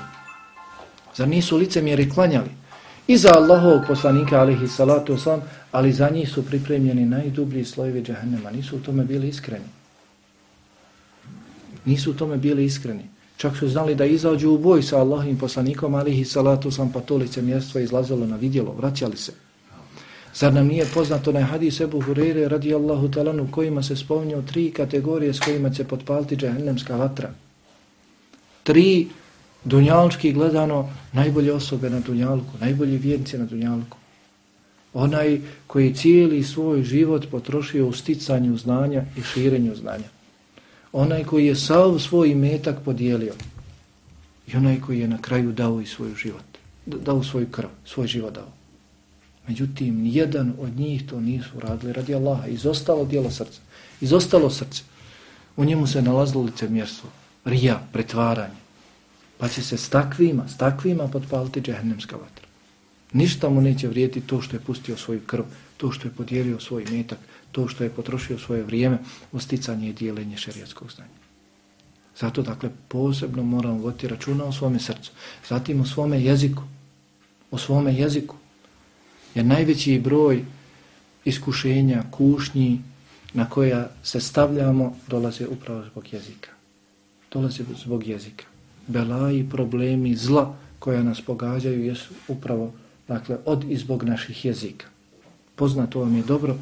Zar nisu licemjeri klanjali? I za Allahovog poslanika, alihi salatu oslam, ali za njih su pripremljeni najdublji slojevi džahennema. Nisu u tome bili iskreni. Nisu u tome bili iskreni. Čak su znali da izađu u boj sa Allahovim poslanikom, alihi salatu oslam, pa to licemjerstvo izlazilo na vidjelo, vraćali se. Zar nam nije poznato na hadis Ebu Hureyre radijallahu talanu kojima se spominjao tri kategorije s kojima će potpaliti džahennemska vatra? Tri dunjalčki gledano najbolje osobe na dunjalku, najbolji vjernici na dunjalku. Onaj koji cijeli svoj život potrošio u sticanju znanja i širenju znanja. Onaj koji je sav svoj metak podijelio. I onaj koji je na kraju dao i svoj život. Dao svoj krv, svoj život dao. Međutim, nijedan od njih to nisu radili radi Allaha. Izostalo dijelo srca. Izostalo srce. U njemu se nalazilo licemjerstvo, rija, pretvaranje. Pa će se s takvima, s takvima potpaliti džehennemska vatra. Ništa mu neće vrijeti to što je pustio svoju krv, to što je podijelio svoj metak, to što je potrošio svoje vrijeme u sticanje i dijelenje šerijatskog znanja. Zato, dakle, posebno moramo voditi računa o svome srcu. Zatim o svome jeziku. O svome jeziku. Jer najveći broj iskušenja, kušnji na koja se stavljamo, dolaze upravo zbog jezika. Dolaze zbog jezika. Belaji, problemi, zla koja nas pogađaju jesu upravo dakle, od i zbog naših jezika. Poznato vam je dobro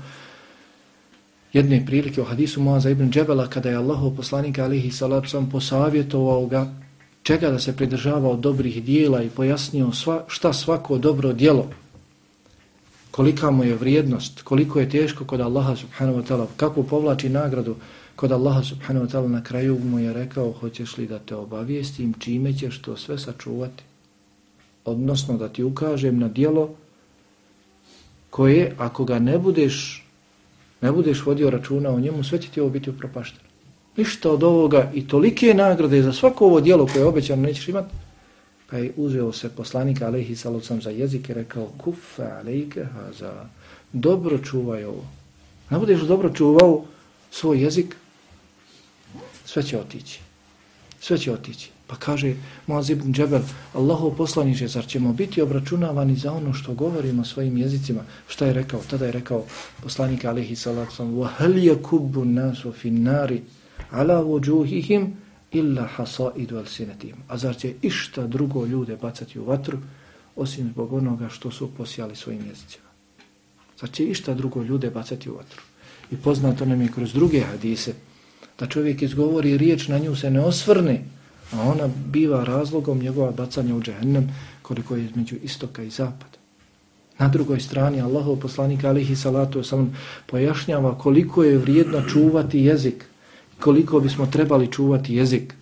jedne prilike u hadisu Moaza ibn Džebela kada je Allahov poslanik alihi salatu sam posavjetovao ga čega da se pridržava od dobrih dijela i pojasnio sva, šta svako dobro dijelo kolika mu je vrijednost, koliko je teško kod Allaha subhanahu wa ta'ala, kako povlači nagradu kod Allaha subhanahu wa ta'ala na kraju mu je rekao hoćeš li da te obavijestim čime ćeš to sve sačuvati? Odnosno da ti ukažem na dijelo koje ako ga ne budeš ne budeš vodio računa o njemu sve će ti ovo biti upropašteno. Ništa od ovoga i tolike nagrade za svako ovo dijelo koje je obećano nećeš imati pa je uzeo se poslanika alaihi salucam za jezik i rekao kufa alaike za dobro čuvaj ovo ne budeš dobro čuvao svoj jezik sve će otići sve će otići Pa kaže Muaz ibn Džebel, Allahov poslaniče, zar ćemo biti obračunavani za ono što govorimo svojim jezicima? Šta je rekao? Tada je rekao poslanik alihi salacom, وَهَلْ يَكُبُّ النَّاسُ فِي النَّارِ عَلَى وُجُوهِهِمْ illa hasaidu al sinetim. A zar će išta drugo ljude bacati u vatru, osim zbog onoga što su posijali svojim jezicima? Zar će išta drugo ljude bacati u vatru? I poznato nam je kroz druge hadise, da čovjek izgovori riječ, na nju se ne osvrne, a ona biva razlogom njegova bacanja u džehennem, koliko je između istoka i zapada. Na drugoj strani, Allahov poslanika alihi salatu osam pojašnjava koliko je vrijedno čuvati jezik, koliko bismo trebali čuvati jezik.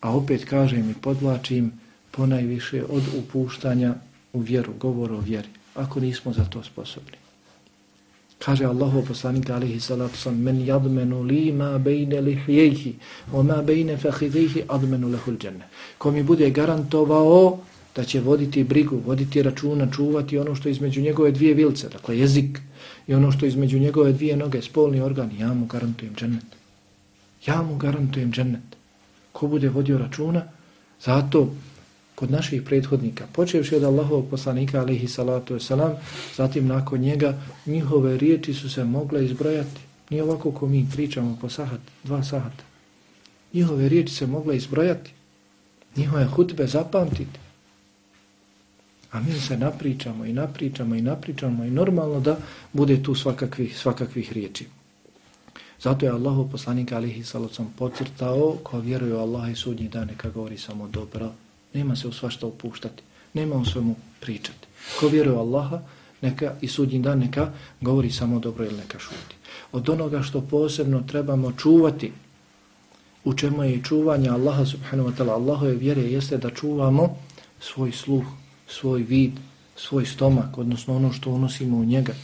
A opet kažem i podlačim ponajviše od upuštanja u vjeru, govor o vjeri, ako nismo za to sposobni. Kaže Allahu poslanik alihi salatu sam men jadmenu li ma bejne lihjejhi o ma bejne fahidejhi admenu lehul dženne. Ko mi bude garantovao da će voditi brigu, voditi računa, čuvati ono što između njegove dvije vilce, dakle jezik i ono što između njegove dvije noge, spolni organ, ja mu garantujem džennet. Ja mu garantujem džennet. Ko bude vodio računa, zato kod naših prethodnika, počevši od Allahovog poslanika alihi salatu wasalam, zatim nakon njega njihove riječi su se mogle izbrojati. Nije ovako ko mi pričamo po sahat, dva sahata. Njihove riječi se mogle izbrojati. Njihove hutbe zapamtiti. A mi se napričamo i napričamo i napričamo i normalno da bude tu svakakvih, svakakvih riječi. Zato je Allahu poslanik alihi salacom pocrtao ko vjeruje u Allah i sudnji dan neka govori samo dobro Nema se u svašta upuštati. Nema u svemu pričati. Ko vjeruje u Allaha, neka i sudnji dan neka govori samo dobro ili neka šuti. Od onoga što posebno trebamo čuvati, u čemu je čuvanje Allaha subhanahu wa ta'ala, Allahove vjere jeste da čuvamo svoj sluh, svoj vid, svoj stomak, odnosno ono što unosimo u njega.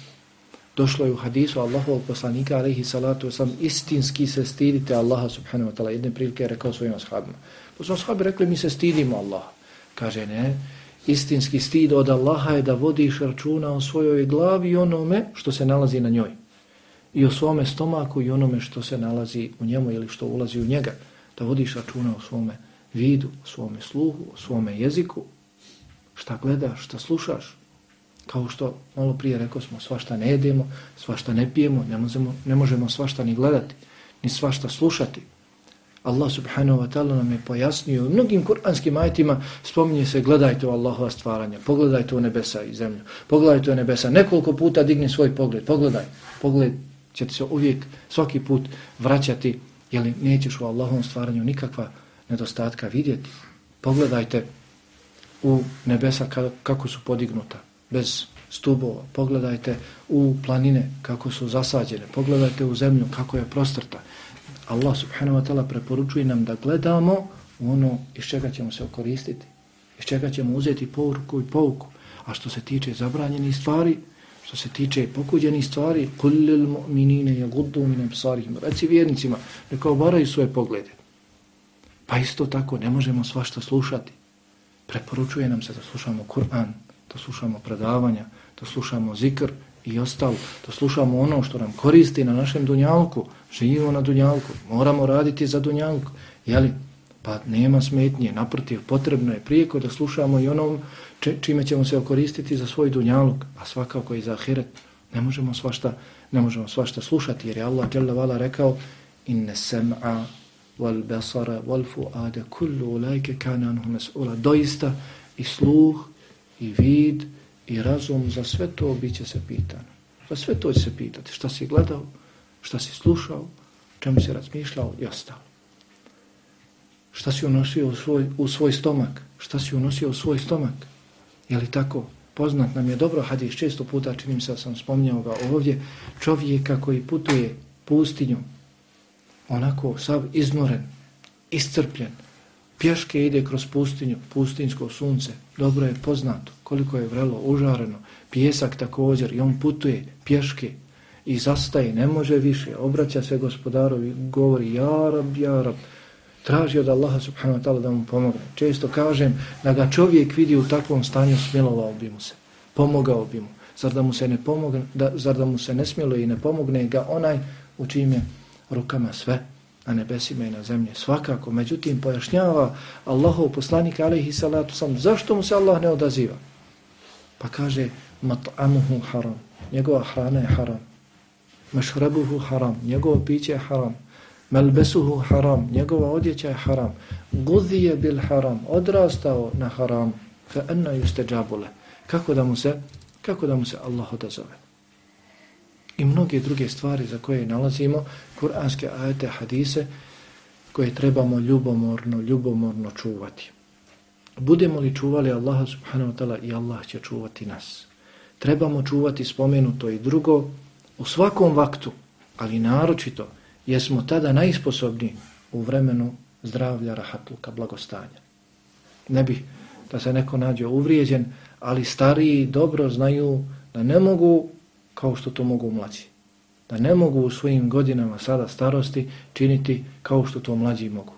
Došlo je u hadisu Allahovog poslanika, alaihi salatu wasalam, istinski se stidite Allaha subhanahu wa ta'ala. Jedne prilike je rekao svojim ashabima. Pa su ashabi rekli, mi se stidimo Allaha. Kaže, ne, istinski stid od Allaha je da vodiš računa o svojoj glavi i onome što se nalazi na njoj. I o svome stomaku i onome što se nalazi u njemu ili što ulazi u njega. Da vodiš računa o svome vidu, o svome sluhu, o svome jeziku. Šta gledaš, šta slušaš. Kao što malo prije rekao smo, svašta ne jedemo, svašta ne pijemo, ne možemo, ne možemo svašta ni gledati, ni svašta slušati. Allah subhanahu wa ta'ala nam je pojasnio u mnogim kuranskim ajitima spominje se gledajte u Allahova stvaranja, pogledajte u nebesa i zemlju, pogledajte u nebesa, nekoliko puta digni svoj pogled, pogledaj, pogled će se uvijek svaki put vraćati, jer nećeš u Allahovom stvaranju nikakva nedostatka vidjeti. Pogledajte u nebesa kako su podignuta, bez stubova, pogledajte u planine kako su zasađene, pogledajte u zemlju kako je prostrta, Allah subhanahu wa ta'ala preporučuje nam da gledamo ono iz čega ćemo se okoristiti, iz čega ćemo uzeti poruku i pouku. A što se tiče zabranjenih stvari, što se tiče pokuđenih stvari, kullil mu'minine je guddu minem sarihim. Reci vjernicima, neka obaraju svoje poglede. Pa isto tako, ne možemo svašta slušati. Preporučuje nam se da slušamo Kur'an, da slušamo predavanja, da slušamo zikr i ostalo, da slušamo ono što nam koristi na našem dunjalku, živimo na dunjalku, moramo raditi za dunjalku, jeli? Pa nema smetnje, naprotiv, potrebno je prijeko da slušamo i onom čime ćemo se okoristiti za svoj dunjaluk, a svakako i za ahiret. Ne možemo svašta, ne možemo svašta slušati, jer je Allah dželle rekao inne sem'a wal basara wal fuada kullu ulaika kana anhu mas'ula. Doista i sluh i vid i razum za sve to biće se pitano. Za sve to će se pitati šta si gledao, šta si slušao, čemu si razmišljao i ostalo. Šta si unosio u svoj, u svoj stomak? Šta si unosio u svoj stomak? Je li tako? Poznat nam je dobro hadis, često puta činim se, sam spomnjao ga ovdje, čovjeka koji putuje pustinju, onako sav iznoren, iscrpljen, pješke ide kroz pustinju, pustinsko sunce, dobro je poznato koliko je vrelo, užareno, pjesak također i on putuje pješke i zastaje, ne može više, obraća se gospodaru i govori, ja rab, ja traži od Allaha subhanahu wa ta'ala da mu pomogne. Često kažem da ga čovjek vidi u takvom stanju, smilovao bi mu se, pomogao bi mu. Zar da mu se ne pomogne, da, zar da mu se ne smilo i ne pomogne ga onaj u čim je rukama sve? Na nebesima i na zemlji. Svakako, međutim, pojašnjava Allahov poslanik alaihi salatu sam, zašto mu se Allah ne odaziva? Pa kaže, mat'amuhu haram, njegova hrana je haram, mašrabuhu haram, njegovo piće je haram, melbesuhu haram, njegova odjeća je haram, gudhije bil haram, odrastao na haram, fa anna juste džabule. Kako da mu se, kako da mu se Allah odazove? I mnoge druge stvari za koje nalazimo, kuranske ajete, hadise, koje trebamo ljubomorno, ljubomorno čuvati. Budemo li čuvali Allaha subhanahu wa ta'ala i Allah će čuvati nas. Trebamo čuvati spomenuto i drugo u svakom vaktu, ali naročito, jer smo tada najsposobniji u vremenu zdravlja, rahatluka, blagostanja. Ne bih da se neko nađe uvrijeđen, ali stariji dobro znaju da ne mogu kao što to mogu mlađi. Da ne mogu u svojim godinama sada starosti činiti kao što to mlađi mogu.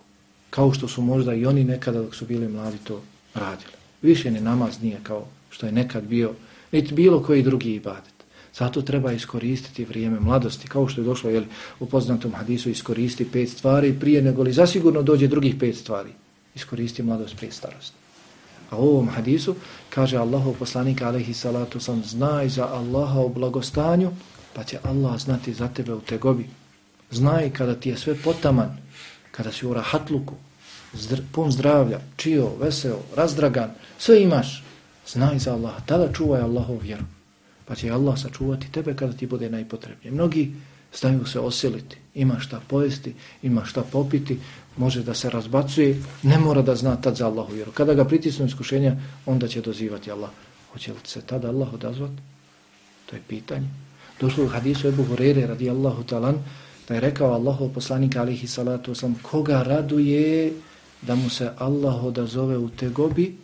Kao što su možda i oni nekada dok su bili mladi to radili. Više ne namaz nije kao što je nekad bio, niti bilo koji drugi ibadet. Zato treba iskoristiti vrijeme mladosti, kao što je došlo jeli, u poznatom hadisu, iskoristi pet stvari prije nego li zasigurno dođe drugih pet stvari. Iskoristi mladost prije starosti. A u ovom hadisu kaže Allahu poslanik alaihi salatu sam znaj za Allaha u blagostanju, pa će Allah znati za tebe u tegobi. Znaj kada ti je sve potaman, kada si u rahatluku, zdr pun zdravlja, čio, veseo, razdragan, sve imaš, znaj za Allaha, tada čuvaj Allahov vjeru pa će Allah sačuvati tebe kada ti bude najpotrebnije. Mnogi znaju se osiliti, ima šta pojesti, ima šta popiti, može da se razbacuje, ne mora da zna tad za Allahu vjeru. Kada ga pritisnu iskušenja, onda će dozivati Allah. Hoće li se tada Allah odazvat? To je pitanje. Došlo u hadisu Ebu Hurere radijallahu talan, da je rekao Allahu poslanik alihi salatu oslam, koga raduje da mu se Allah odazove u tegobi,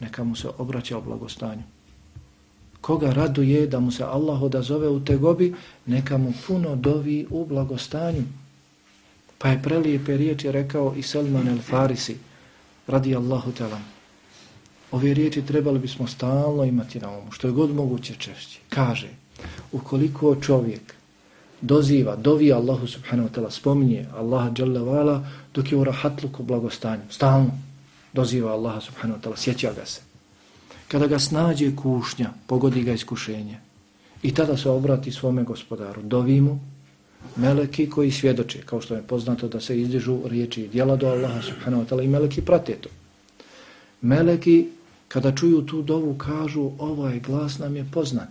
neka mu se obraća o blagostanju koga raduje da mu se Allah odazove u tegobi, neka mu puno dovi u blagostanju. Pa je prelijepe riječi rekao i Salman el Farisi, radi Allahu. Ove riječi trebali bismo stalno imati na umu, što je god moguće češće. Kaže, ukoliko čovjek doziva, dovi Allahu subhanahu wa ta'ala, spominje Allaha jalla vala, dok je u rahatluku blagostanju, stalno doziva Allaha subhanahu wa ta'ala, sjeća ga se kada ga snađe kušnja, pogodi ga iskušenje. I tada se obrati svome gospodaru, dovi mu, meleki koji svjedoče, kao što je poznato da se izdižu riječi i djela do Allaha subhanahu wa ta'ala i meleki prate to. Meleki kada čuju tu dovu kažu ovaj glas nam je poznat.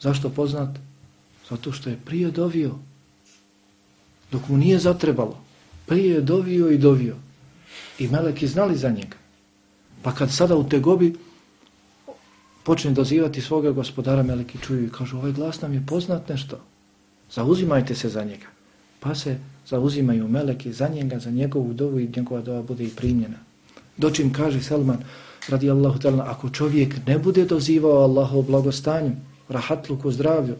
Zašto poznat? Zato što je prije dovio, dok mu nije zatrebalo. Prije je dovio i dovio. I meleki znali za njega. Pa kad sada u tegobi počne dozivati svoga gospodara, meleki čuju i kažu, ovaj glas nam je poznat nešto. Zauzimajte se za njega. Pa se zauzimaju meleki za njega, za njegovu dovu i njegova dova bude i primljena. Dočim kaže Selman, radijallahu ta'ala, ako čovjek ne bude dozivao Allaha u blagostanju, rahatluku, zdravlju,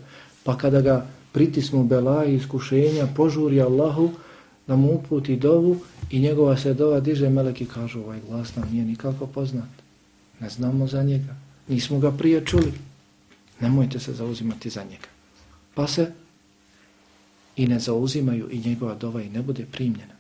pa kada ga pritisnu belaji, iskušenja, požuri Allahu, da mu uputi dovu i njegova se dova diže, meleki kažu, ovaj glas nam nije nikako poznat. Ne znamo za njega. Nismo ga prije čuli. Nemojte se zauzimati za njega. Pa se i ne zauzimaju i njegova dova i ne bude primljena.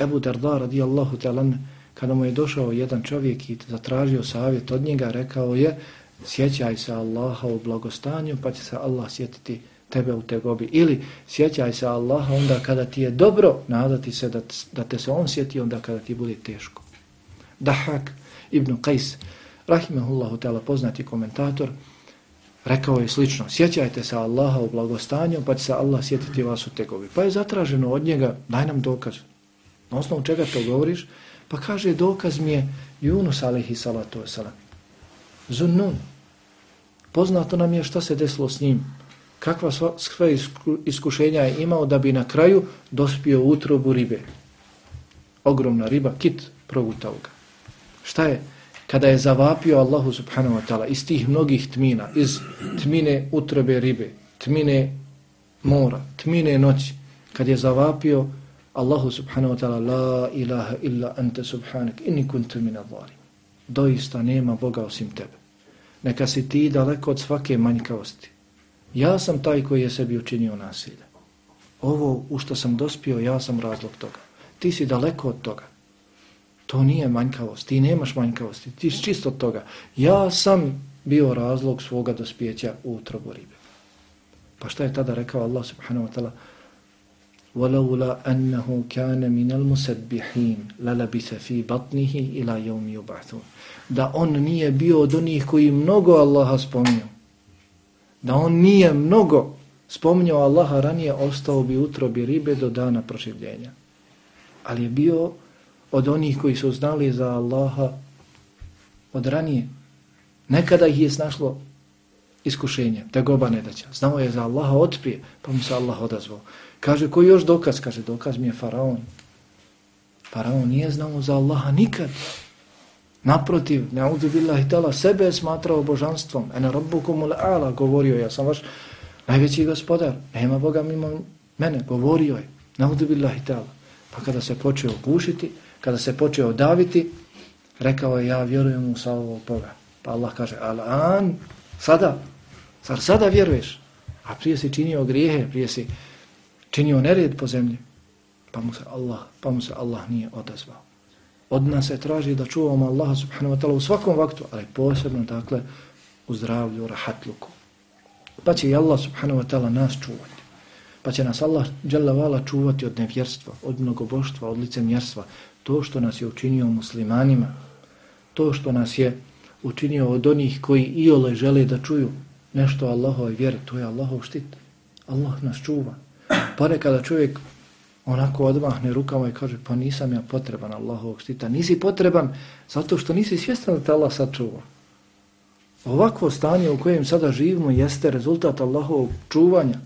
Ebu Darda radijallahu talan, kada mu je došao jedan čovjek i zatražio savjet od njega, rekao je, sjećaj se Allaha u blagostanju, pa će se Allah sjetiti tebe u tegobi. Ili sjećaj se Allaha onda kada ti je dobro, nadati se da, da te se on sjeti onda kada ti bude teško. Dahak ibn Qais, rahimahullahu ta'ala, poznati komentator, rekao je slično, sjećajte se Allaha u blagostanju, pa će se Allah sjetiti vas u tegobi. Pa je zatraženo od njega, daj nam dokaz. Na osnovu čega to govoriš? Pa kaže, dokaz mi je Yunus alaihi salatu wasalam. Zunnun. Poznato nam je šta se desilo s njim. Kakva sve iskušenja je imao da bi na kraju dospio u utrobu ribe. Ogromna riba, kit, progutao ga. Šta je? Kada je zavapio Allahu subhanahu wa ta'ala iz tih mnogih tmina, iz tmine utrobe ribe, tmine mora, tmine noći, kad je zavapio Allahu subhanahu wa ta'ala la ilaha illa anta subhanak inni kuntu min adh-dhalim. Doista nema Boga osim tebe. Neka si ti daleko od svake manjkavosti. Ja sam taj koji je sebi učinio nasilje. Ovo u što sam dospio, ja sam razlog toga. Ti si daleko od toga. To nije manjkavost. Ti nemaš manjkavosti. Ti si čisto od toga. Ja sam bio razlog svoga dospijeća u utrobu ribe. Pa šta je tada rekao Allah subhanahu wa ta'ala? ولولا أنه كان من المسبحين للبث في بطنه إلى يوم يبعثون da on nije bio od onih koji mnogo Allaha spominju da on nije mnogo spominjao Allaha ranije ostao bi utrobi ribe do dana proživljenja ali je bio od onih koji su znali za Allaha od ranije nekada ih je snašlo iskušenje, te goba ne daća. Znao je za Allaha otprije, pa mu se Allah odazvao. Kaže, koji još dokaz? Kaže, dokaz mi je faraon. Faraon nije znao za Allaha nikad. Naprotiv, ne billahi tala, sebe je smatrao božanstvom. Ene rabbukum ala, govorio, ja sam vaš najveći gospodar. Nema Boga mimo mene, govorio je. Ne billahi tala. Pa kada se počeo gušiti, kada se počeo daviti, rekao je, ja vjerujem u salvog Boga. Pa Allah kaže, an, sada, Zar sada vjeruješ? A prije si činio grijehe, prije si činio nered po zemlji. Pa mu se Allah, pa mu se Allah nije odazvao. Od nas se traži da čuvamo Allaha subhanahu wa ta'ala u svakom vaktu, ali posebno dakle u zdravlju, rahatluku. Pa će i Allah subhanahu wa ta'ala nas čuvati. Pa će nas Allah vala čuvati od nevjerstva, od mnogoboštva, od licemjerstva. To što nas je učinio muslimanima, to što nas je učinio od onih koji i ole žele da čuju nešto Allahove vjere, to je Allahov štit. Allah nas čuva. Pa nekada čovjek onako odmahne rukama i kaže, pa nisam ja potreban Allahovog štita. Nisi potreban zato što nisi svjestan da te Allah sačuva. Ovakvo stanje u kojem sada živimo jeste rezultat Allahovog čuvanja.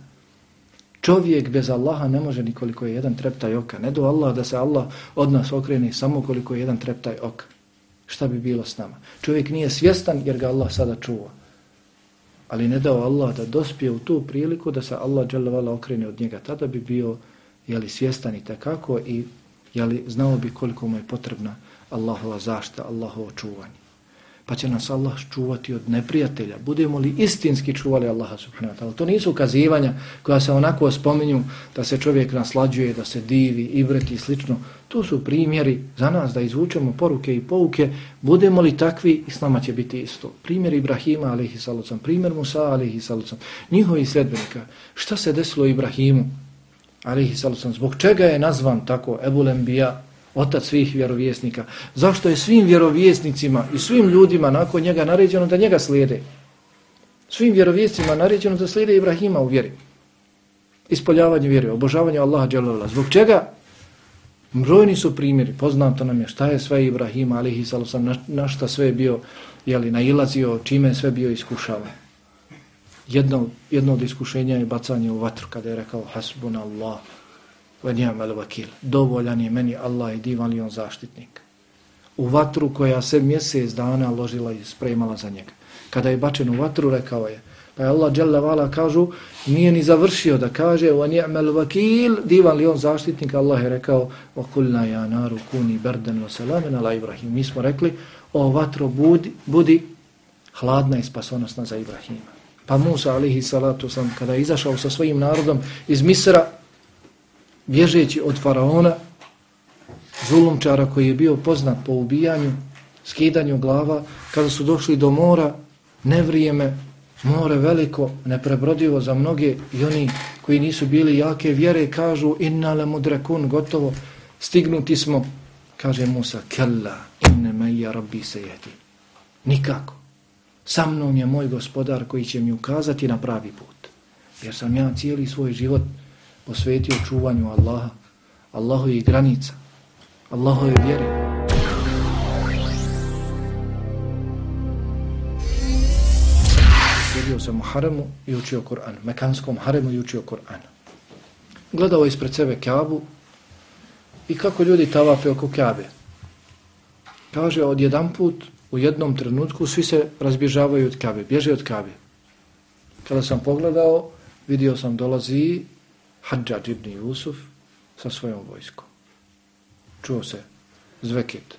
Čovjek bez Allaha ne može nikoliko je jedan treptaj oka. Ne do Allah da se Allah od nas okreni samo koliko je jedan treptaj oka. Šta bi bilo s nama? Čovjek nije svjestan jer ga Allah sada čuva ali ne dao Allah da dospije u tu priliku da se Allah dželevala okrene od njega, tada bi bio jeli, svjestan i takako i jeli, znao bi koliko mu je potrebna Allahova zašta, Allahovo čuvanje pa će nas Allah čuvati od neprijatelja. Budemo li istinski čuvali Allaha subhanahu wa ta'ala? To nisu ukazivanja koja se onako spominju da se čovjek naslađuje, da se divi, ibreti i slično. To su primjeri za nas da izvučemo poruke i pouke. Budemo li takvi, Islama će biti isto. Primjer Ibrahima, alihi salucam, primjer Musa, alihi salucam, njihovi sredbenika. Šta se desilo Ibrahimu, alihi salucam, zbog čega je nazvan tako Ebul Lembija, otac svih vjerovjesnika. Zašto je svim vjerovjesnicima i svim ljudima nakon njega naređeno da njega slijede? Svim vjerovjesnicima naređeno da slijede Ibrahima u vjeri. Ispoljavanje vjere, obožavanje Allaha dželovala. Zbog čega? Brojni su primjeri, poznato nam je šta je sve Ibrahima, alihi salusam, na, na šta sve je bio, jeli, nailazio, čime je sve bio iskušavan. Jedno, jedno od iskušenja je bacanje u vatru, kada je rekao, hasbun Allah, wa ni'mal vakil. Dovoljan je meni Allah i divan li on zaštitnik. U vatru koja se mjesec dana ložila i spremala za njega. Kada je bačen u vatru, rekao je, pa je Allah dželle vala kažu, nije ni završio da kaže wa ni'mal vakil, divan li on zaštitnik, Allah je rekao, wa kulna ya naru kuni bardan wa salaman ala Ibrahim. Mi smo rekli, o vatro budi, budi hladna i spasonosna za Ibrahima. Pa Musa alihi salatu sam kada je izašao sa svojim narodom iz Misra, bježeći od faraona, zulumčara koji je bio poznat po ubijanju, skidanju glava, kada su došli do mora, nevrijeme, more veliko, neprebrodivo za mnoge i oni koji nisu bili jake vjere kažu inna le mudrakun, gotovo, stignuti smo, kaže Musa, kella, inne meja rabbi se jedi. Nikako. Sa mnom je moj gospodar koji će mi ukazati na pravi put. Jer sam ja cijeli svoj život posvetio čuvanju Allaha, Allahu je granica, Allahu je vjeri. Sjedio sam u haremu i učio Kur'an, mekanskom haremu i učio Kur'an. Gledao ispred sebe Kaabu i kako ljudi tavafe oko Kaabe. Kaže, od jedan put u jednom trenutku svi se razbježavaju od Kaabe, bježe od Kaabe. Kada sam pogledao, vidio sam dolazi Hadžad ibn Jusuf sa svojom vojskom. Čuo se zveket,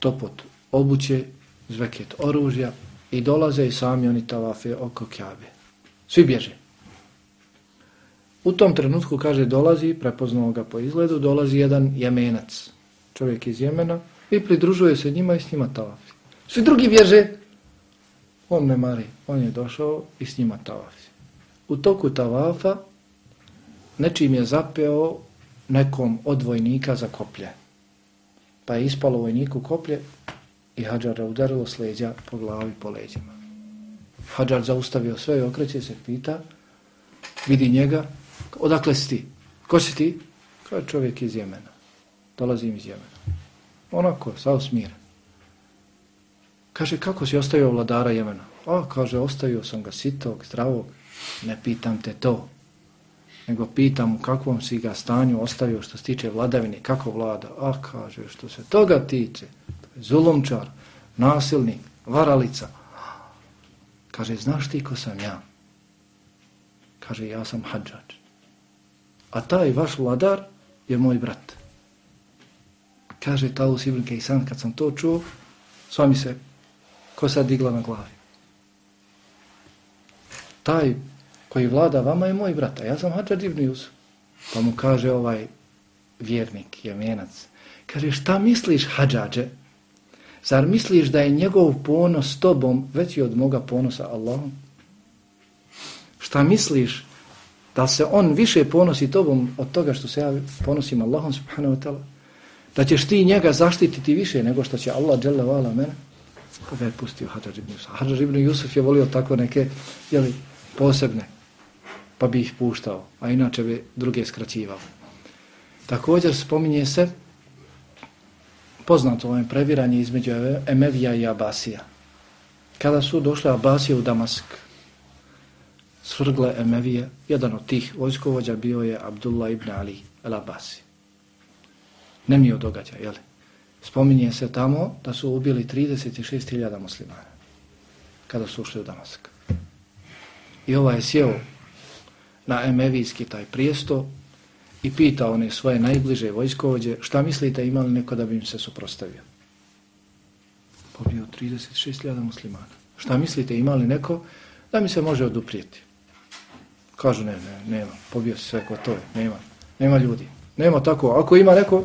topot, obuće, zveket, oružja, i dolaze i sami oni tavafe oko Kjabe. Svi bježe. U tom trenutku, kaže, dolazi, prepoznao ga po izgledu, dolazi jedan jemenac, čovjek iz Jemena, i pridružuje se njima i s njima tavafi. Svi drugi bježe, on ne mari, on je došao i s njima tavafi. U toku tavafa nečim je zapeo nekom od vojnika za koplje. Pa je ispalo vojniku koplje, i Hadžara udarilo s leđa po glavi po leđima. Hadžar zaustavio sve i okreće se, pita, vidi njega, odakle si ti? Ko si ti? Kao čovjek iz Jemena. Dolazim iz Jemena. Onako, sao smiren. Kaže, kako si ostavio vladara Jemena? A, kaže, ostavio sam ga sitog, zdravog. Ne pitam te to. Nego pitam u kakvom si ga stanju ostavio što se tiče vladavine, kako vlada. A, kaže, što se toga tiče, zulumčar, nasilnik, varalica. Kaže, znaš ti ko sam ja? Kaže, ja sam hađač. A taj vaš vladar je moj brat. Kaže, Talus Ibn Kejsan, kad sam to čuo, sva mi se kosa digla na glavi. Taj koji vlada vama je moj brat, a ja sam hađač Ibn Jusuf. Pa mu kaže ovaj vjernik, jemenac, kaže, šta misliš Hadžađe? Zar misliš da je njegov ponos tobom veći od moga ponosa Allahom? Šta misliš da se on više ponosi tobom od toga što se ja ponosim Allahom subhanahu wa ta'ala? Da ćeš ti njega zaštititi više nego što će Allah dželle vala mene? Pa ga je pustio Hadžar ibn Yusuf. Hadžar ibn Jusuf je volio tako neke jeli, posebne, pa bi ih puštao, a inače bi druge skraćivao. Također spominje se poznato ovo previranje između Emevija i Abasija. Kada su došle Abasije u Damask, svrgle Emevije, jedan od tih vojskovođa bio je Abdullah ibn Ali el-Abasi. Nemio je događa, jel? Spominje se tamo da su ubili 36.000 muslimana kada su ušli u Damask. I ovaj je sjeo na Emevijski taj prijesto i pita one svoje najbliže vojskovođe šta mislite imali neko da bi im se suprostavio. Pobio 36.000 muslimana. Šta mislite imali neko da mi se može oduprijeti. Kažu ne, ne, nema, pobio se sve to nema, nema ljudi. Nema tako, ako ima neko,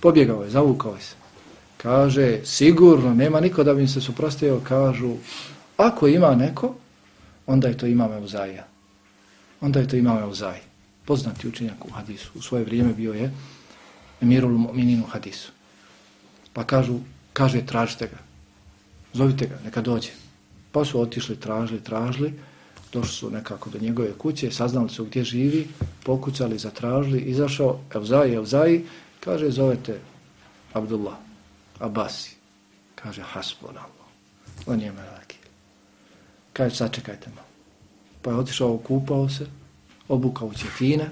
pobjegao je, zavukao je se. Kaže, sigurno, nema niko da bi im se suprostavio, kažu, ako ima neko, onda je to imame uzaja. Onda je to imao Euzaj. poznati učenjak u hadisu. U svoje vrijeme bio je emirul mu'minin u hadisu. Pa kažu, kaže, tražite ga. Zovite ga, neka dođe. Pa su otišli, tražili, tražili. Došli su nekako do njegove kuće, saznali su gdje živi, pokucali, zatražili, izašao, Evzaj, Evzaj, kaže, zovete Abdullah, Abasi. Kaže, hasbun Allah. On je melaki. Kaže, sačekajte malo. Pa je otišao, kupao se, obukao ćefine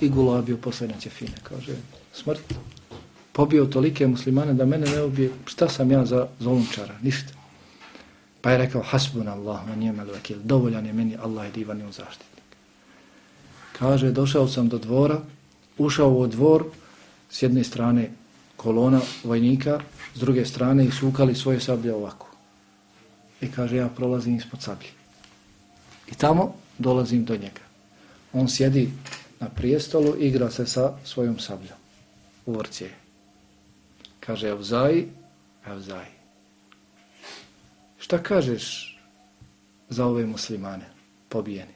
i gulabio posle na ćefine. Kaže, smrt, pobio tolike muslimane da mene ne ubije, šta sam ja za zolunčara, ništa. Pa je rekao, hasbun Allah, na njeme vakil, dovoljan je meni, Allah je divan i zaštitnik. Kaže, došao sam do dvora, ušao u dvor, s jedne strane kolona vojnika, s druge strane i sukali svoje sablje ovako. I kaže, ja prolazim ispod sablje. I tamo dolazim do njega. On sjedi na prijestolu, igra se sa svojom sabljom. U orcije. Kaže, Evzaj, Evzaj. Šta kažeš za ove muslimane pobijeni?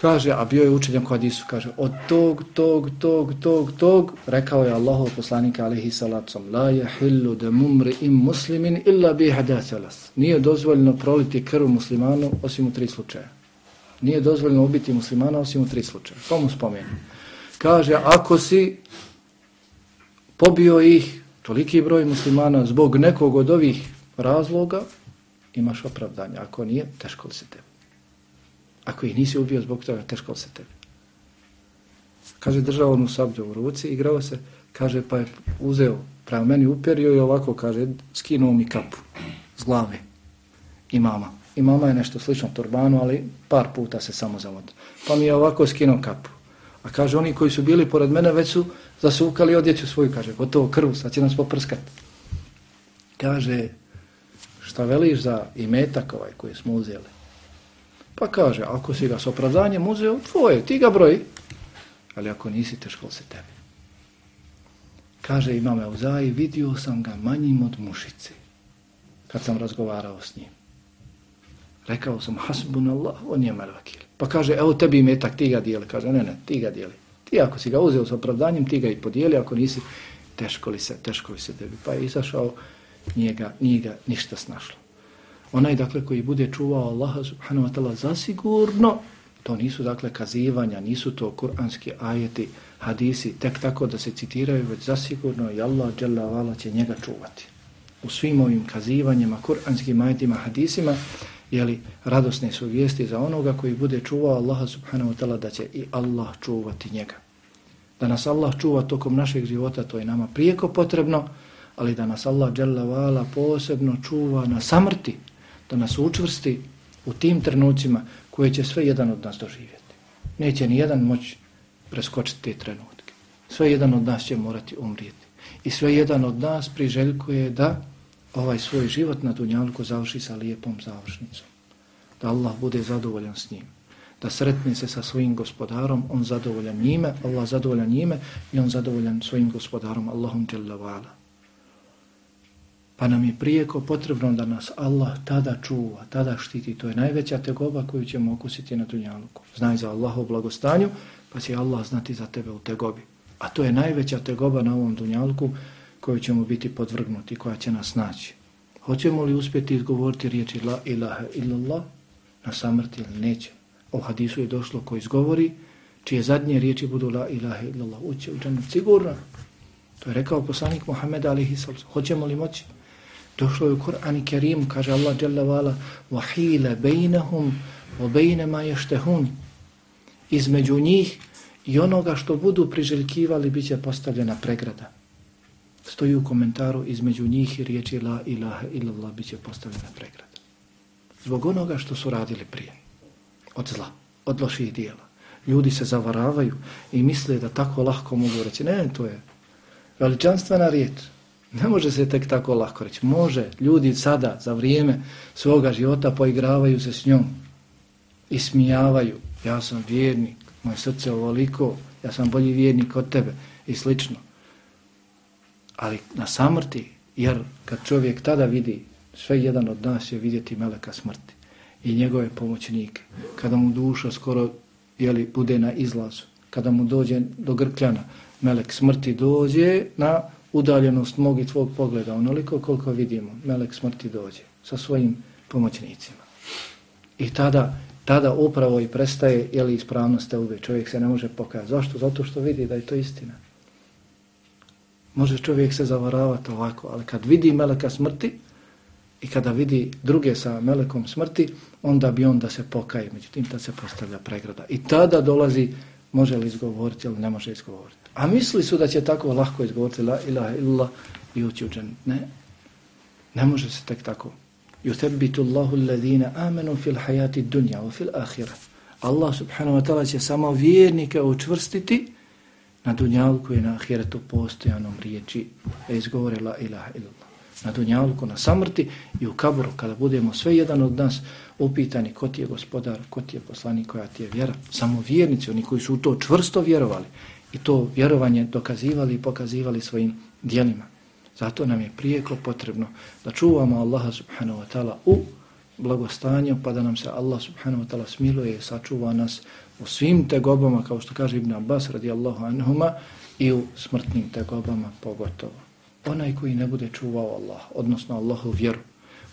Kaže, a bio je učenjem kod Isu, kaže, od tog, tog, tog, tog, tog, rekao je Allahov poslanika, alihi salacom, la je hillu de mumri im muslimin illa bi hadaselas. Nije dozvoljeno proliti krv muslimanu osim u tri slučaja. Nije dozvoljeno ubiti muslimana osim u tri slučaja. To mu spomenu. Kaže, ako si pobio ih, toliki broj muslimana, zbog nekog od ovih razloga, imaš opravdanje. Ako nije, teško li se tebi. Ako ih nisi ubio zbog toga, teško se tebi. Kaže, držao onu sablju u ruci, igrao se, kaže, pa je uzeo, pravo meni uperio i ovako, kaže, skinuo mi kapu z glave i mama. I mama je nešto slično turbanu, ali par puta se samo zavodio. Pa mi je ovako skinuo kapu. A kaže, oni koji su bili pored mene već su zasukali odjeću svoju, kaže, gotovo krvu, sad će nas poprskat. Kaže, šta veliš za imetak ovaj koji smo uzeli? Pa kaže, ako si ga s opravdanjem uzeo, tvoje, ti ga broji. Ali ako nisi, teško se tebi. Kaže imam Euzaji, vidio sam ga manjim od mušice. Kad sam razgovarao s njim. Rekao sam, hasbun Allah, on je melvakil. Pa kaže, evo tebi imetak, ti ga dijeli. Kaže, ne, ne, ti ga dijeli. Ti ako si ga uzeo s opravdanjem, ti ga i podijeli, ako nisi, teško li se, teško li se tebi. Pa je izašao, nije ga, nije ga ništa snašlo. Onaj dakle koji bude čuvao Allaha subhanahu wa ta'ala zasigurno, to nisu dakle kazivanja, nisu to kuranski ajeti, hadisi, tek tako da se citiraju, već zasigurno i Allah dželavala će njega čuvati. U svim ovim kazivanjima, kuranskim ajetima, hadisima, jeli, radosne su vijesti za onoga koji bude čuvao Allaha subhanahu wa ta'ala da će i Allah čuvati njega. Da nas Allah čuva tokom našeg života, to je nama prijeko potrebno, ali da nas Allah dželle posebno čuva na samrti, da nas učvrsti u tim trenucima koje će sve jedan od nas doživjeti. Neće ni jedan moć preskočiti te trenutke. Sve jedan od nas će morati umrijeti. I sve jedan od nas priželjkuje da ovaj svoj život na Dunjalku završi sa lijepom završnicom. Da Allah bude zadovoljan s njim. Da sretni se sa svojim gospodarom, on zadovoljan njime, Allah zadovoljan njime i on zadovoljan svojim gospodarom, Allahum jalla wa'ala. Pa nam je prijeko potrebno da nas Allah tada čuva, tada štiti. To je najveća tegoba koju ćemo okusiti na dunjaluku. Znaj za Allahu blagostanju, pa će Allah znati za tebe u tegobi. A to je najveća tegoba na ovom dunjaluku koju ćemo biti podvrgnuti, koja će nas naći. Hoćemo li uspjeti izgovoriti riječi la ilaha illallah na samrti ili neće? O hadisu je došlo ko izgovori, čije zadnje riječi budu la ilaha illallah, uće u džanu sigurno. To je rekao poslanik Muhammed alihi sallam. Hoćemo li moći? Došlo je u Kur'an i Kerim, kaže Allah Jalla Vala, wa baina ma yashtahun Između njih i onoga što budu priželjkivali bit će postavljena pregrada. Stoji u komentaru između njih i riječi La ilaha illallah bit će postavljena pregrada. Zbog onoga što su radili prije. Od zla, od loših dijela. Ljudi se zavaravaju i misle da tako lahko mogu reći. Ne, to je veličanstvena riječ. Ne može se tek tako lako reći. Može. Ljudi sada, za vrijeme svoga života, poigravaju se s njom. I smijavaju. Ja sam vjernik. Moje srce ovoliko. Ja sam bolji vjernik od tebe. I slično. Ali na samrti, jer kad čovjek tada vidi, sve jedan od nas je vidjeti meleka smrti. I njegove pomoćnike. Kada mu duša skoro jeli, bude na izlazu. Kada mu dođe do grkljana, melek smrti dođe na udaljenost mog i tvog pogleda, onoliko koliko vidimo, melek smrti dođe sa svojim pomoćnicima. I tada, tada upravo i prestaje, je li ispravnost te ube, čovjek se ne može pokazati. Zašto? Zato što vidi da je to istina. Može čovjek se zavaravati ovako, ali kad vidi meleka smrti i kada vidi druge sa melekom smrti, onda bi on da se pokaje, međutim tad se postavlja pregrada. I tada dolazi, može li izgovoriti ili ne može izgovoriti. A misli su da će tako lahko izgovoriti la ilaha illa i ući u džan. Ne. Ne može se tek tako. Yuthabbitu Allahu alladhina amanu fil hayati dunya wa fil akhirah. Allah subhanahu wa ta'ala će samo vjernike učvrstiti na dunjalku i na ahiretu postojanom riječi da izgovore la ilaha illallah na dunjalku, na samrti i u kaburu, kada budemo sve jedan od nas upitani ko ti je gospodar, ko ti je poslanik, koja ti je vjera. Samo vjernici, oni koji su u to čvrsto vjerovali i to vjerovanje dokazivali i pokazivali svojim dijelima. Zato nam je prijeko potrebno da čuvamo Allaha subhanahu wa ta'ala u blagostanju, pa da nam se Allah subhanahu wa ta'ala smiluje i sačuva nas u svim tegobama, kao što kaže Ibn Abbas radijallahu anhuma, i u smrtnim tegobama pogotovo. Onaj koji ne bude čuvao Allah, odnosno Allahu vjeru,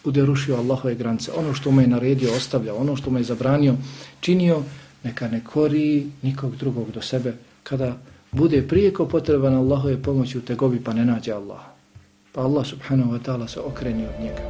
bude rušio Allahove granice, ono što mu je naredio ostavlja, ono što mu je zabranio, činio, neka ne kori nikog drugog do sebe, kada bude prijeko potreban Allahove pomoći u tegobi pa ne nađe Allah. Pa Allah subhanahu wa ta'ala se okreni od njega.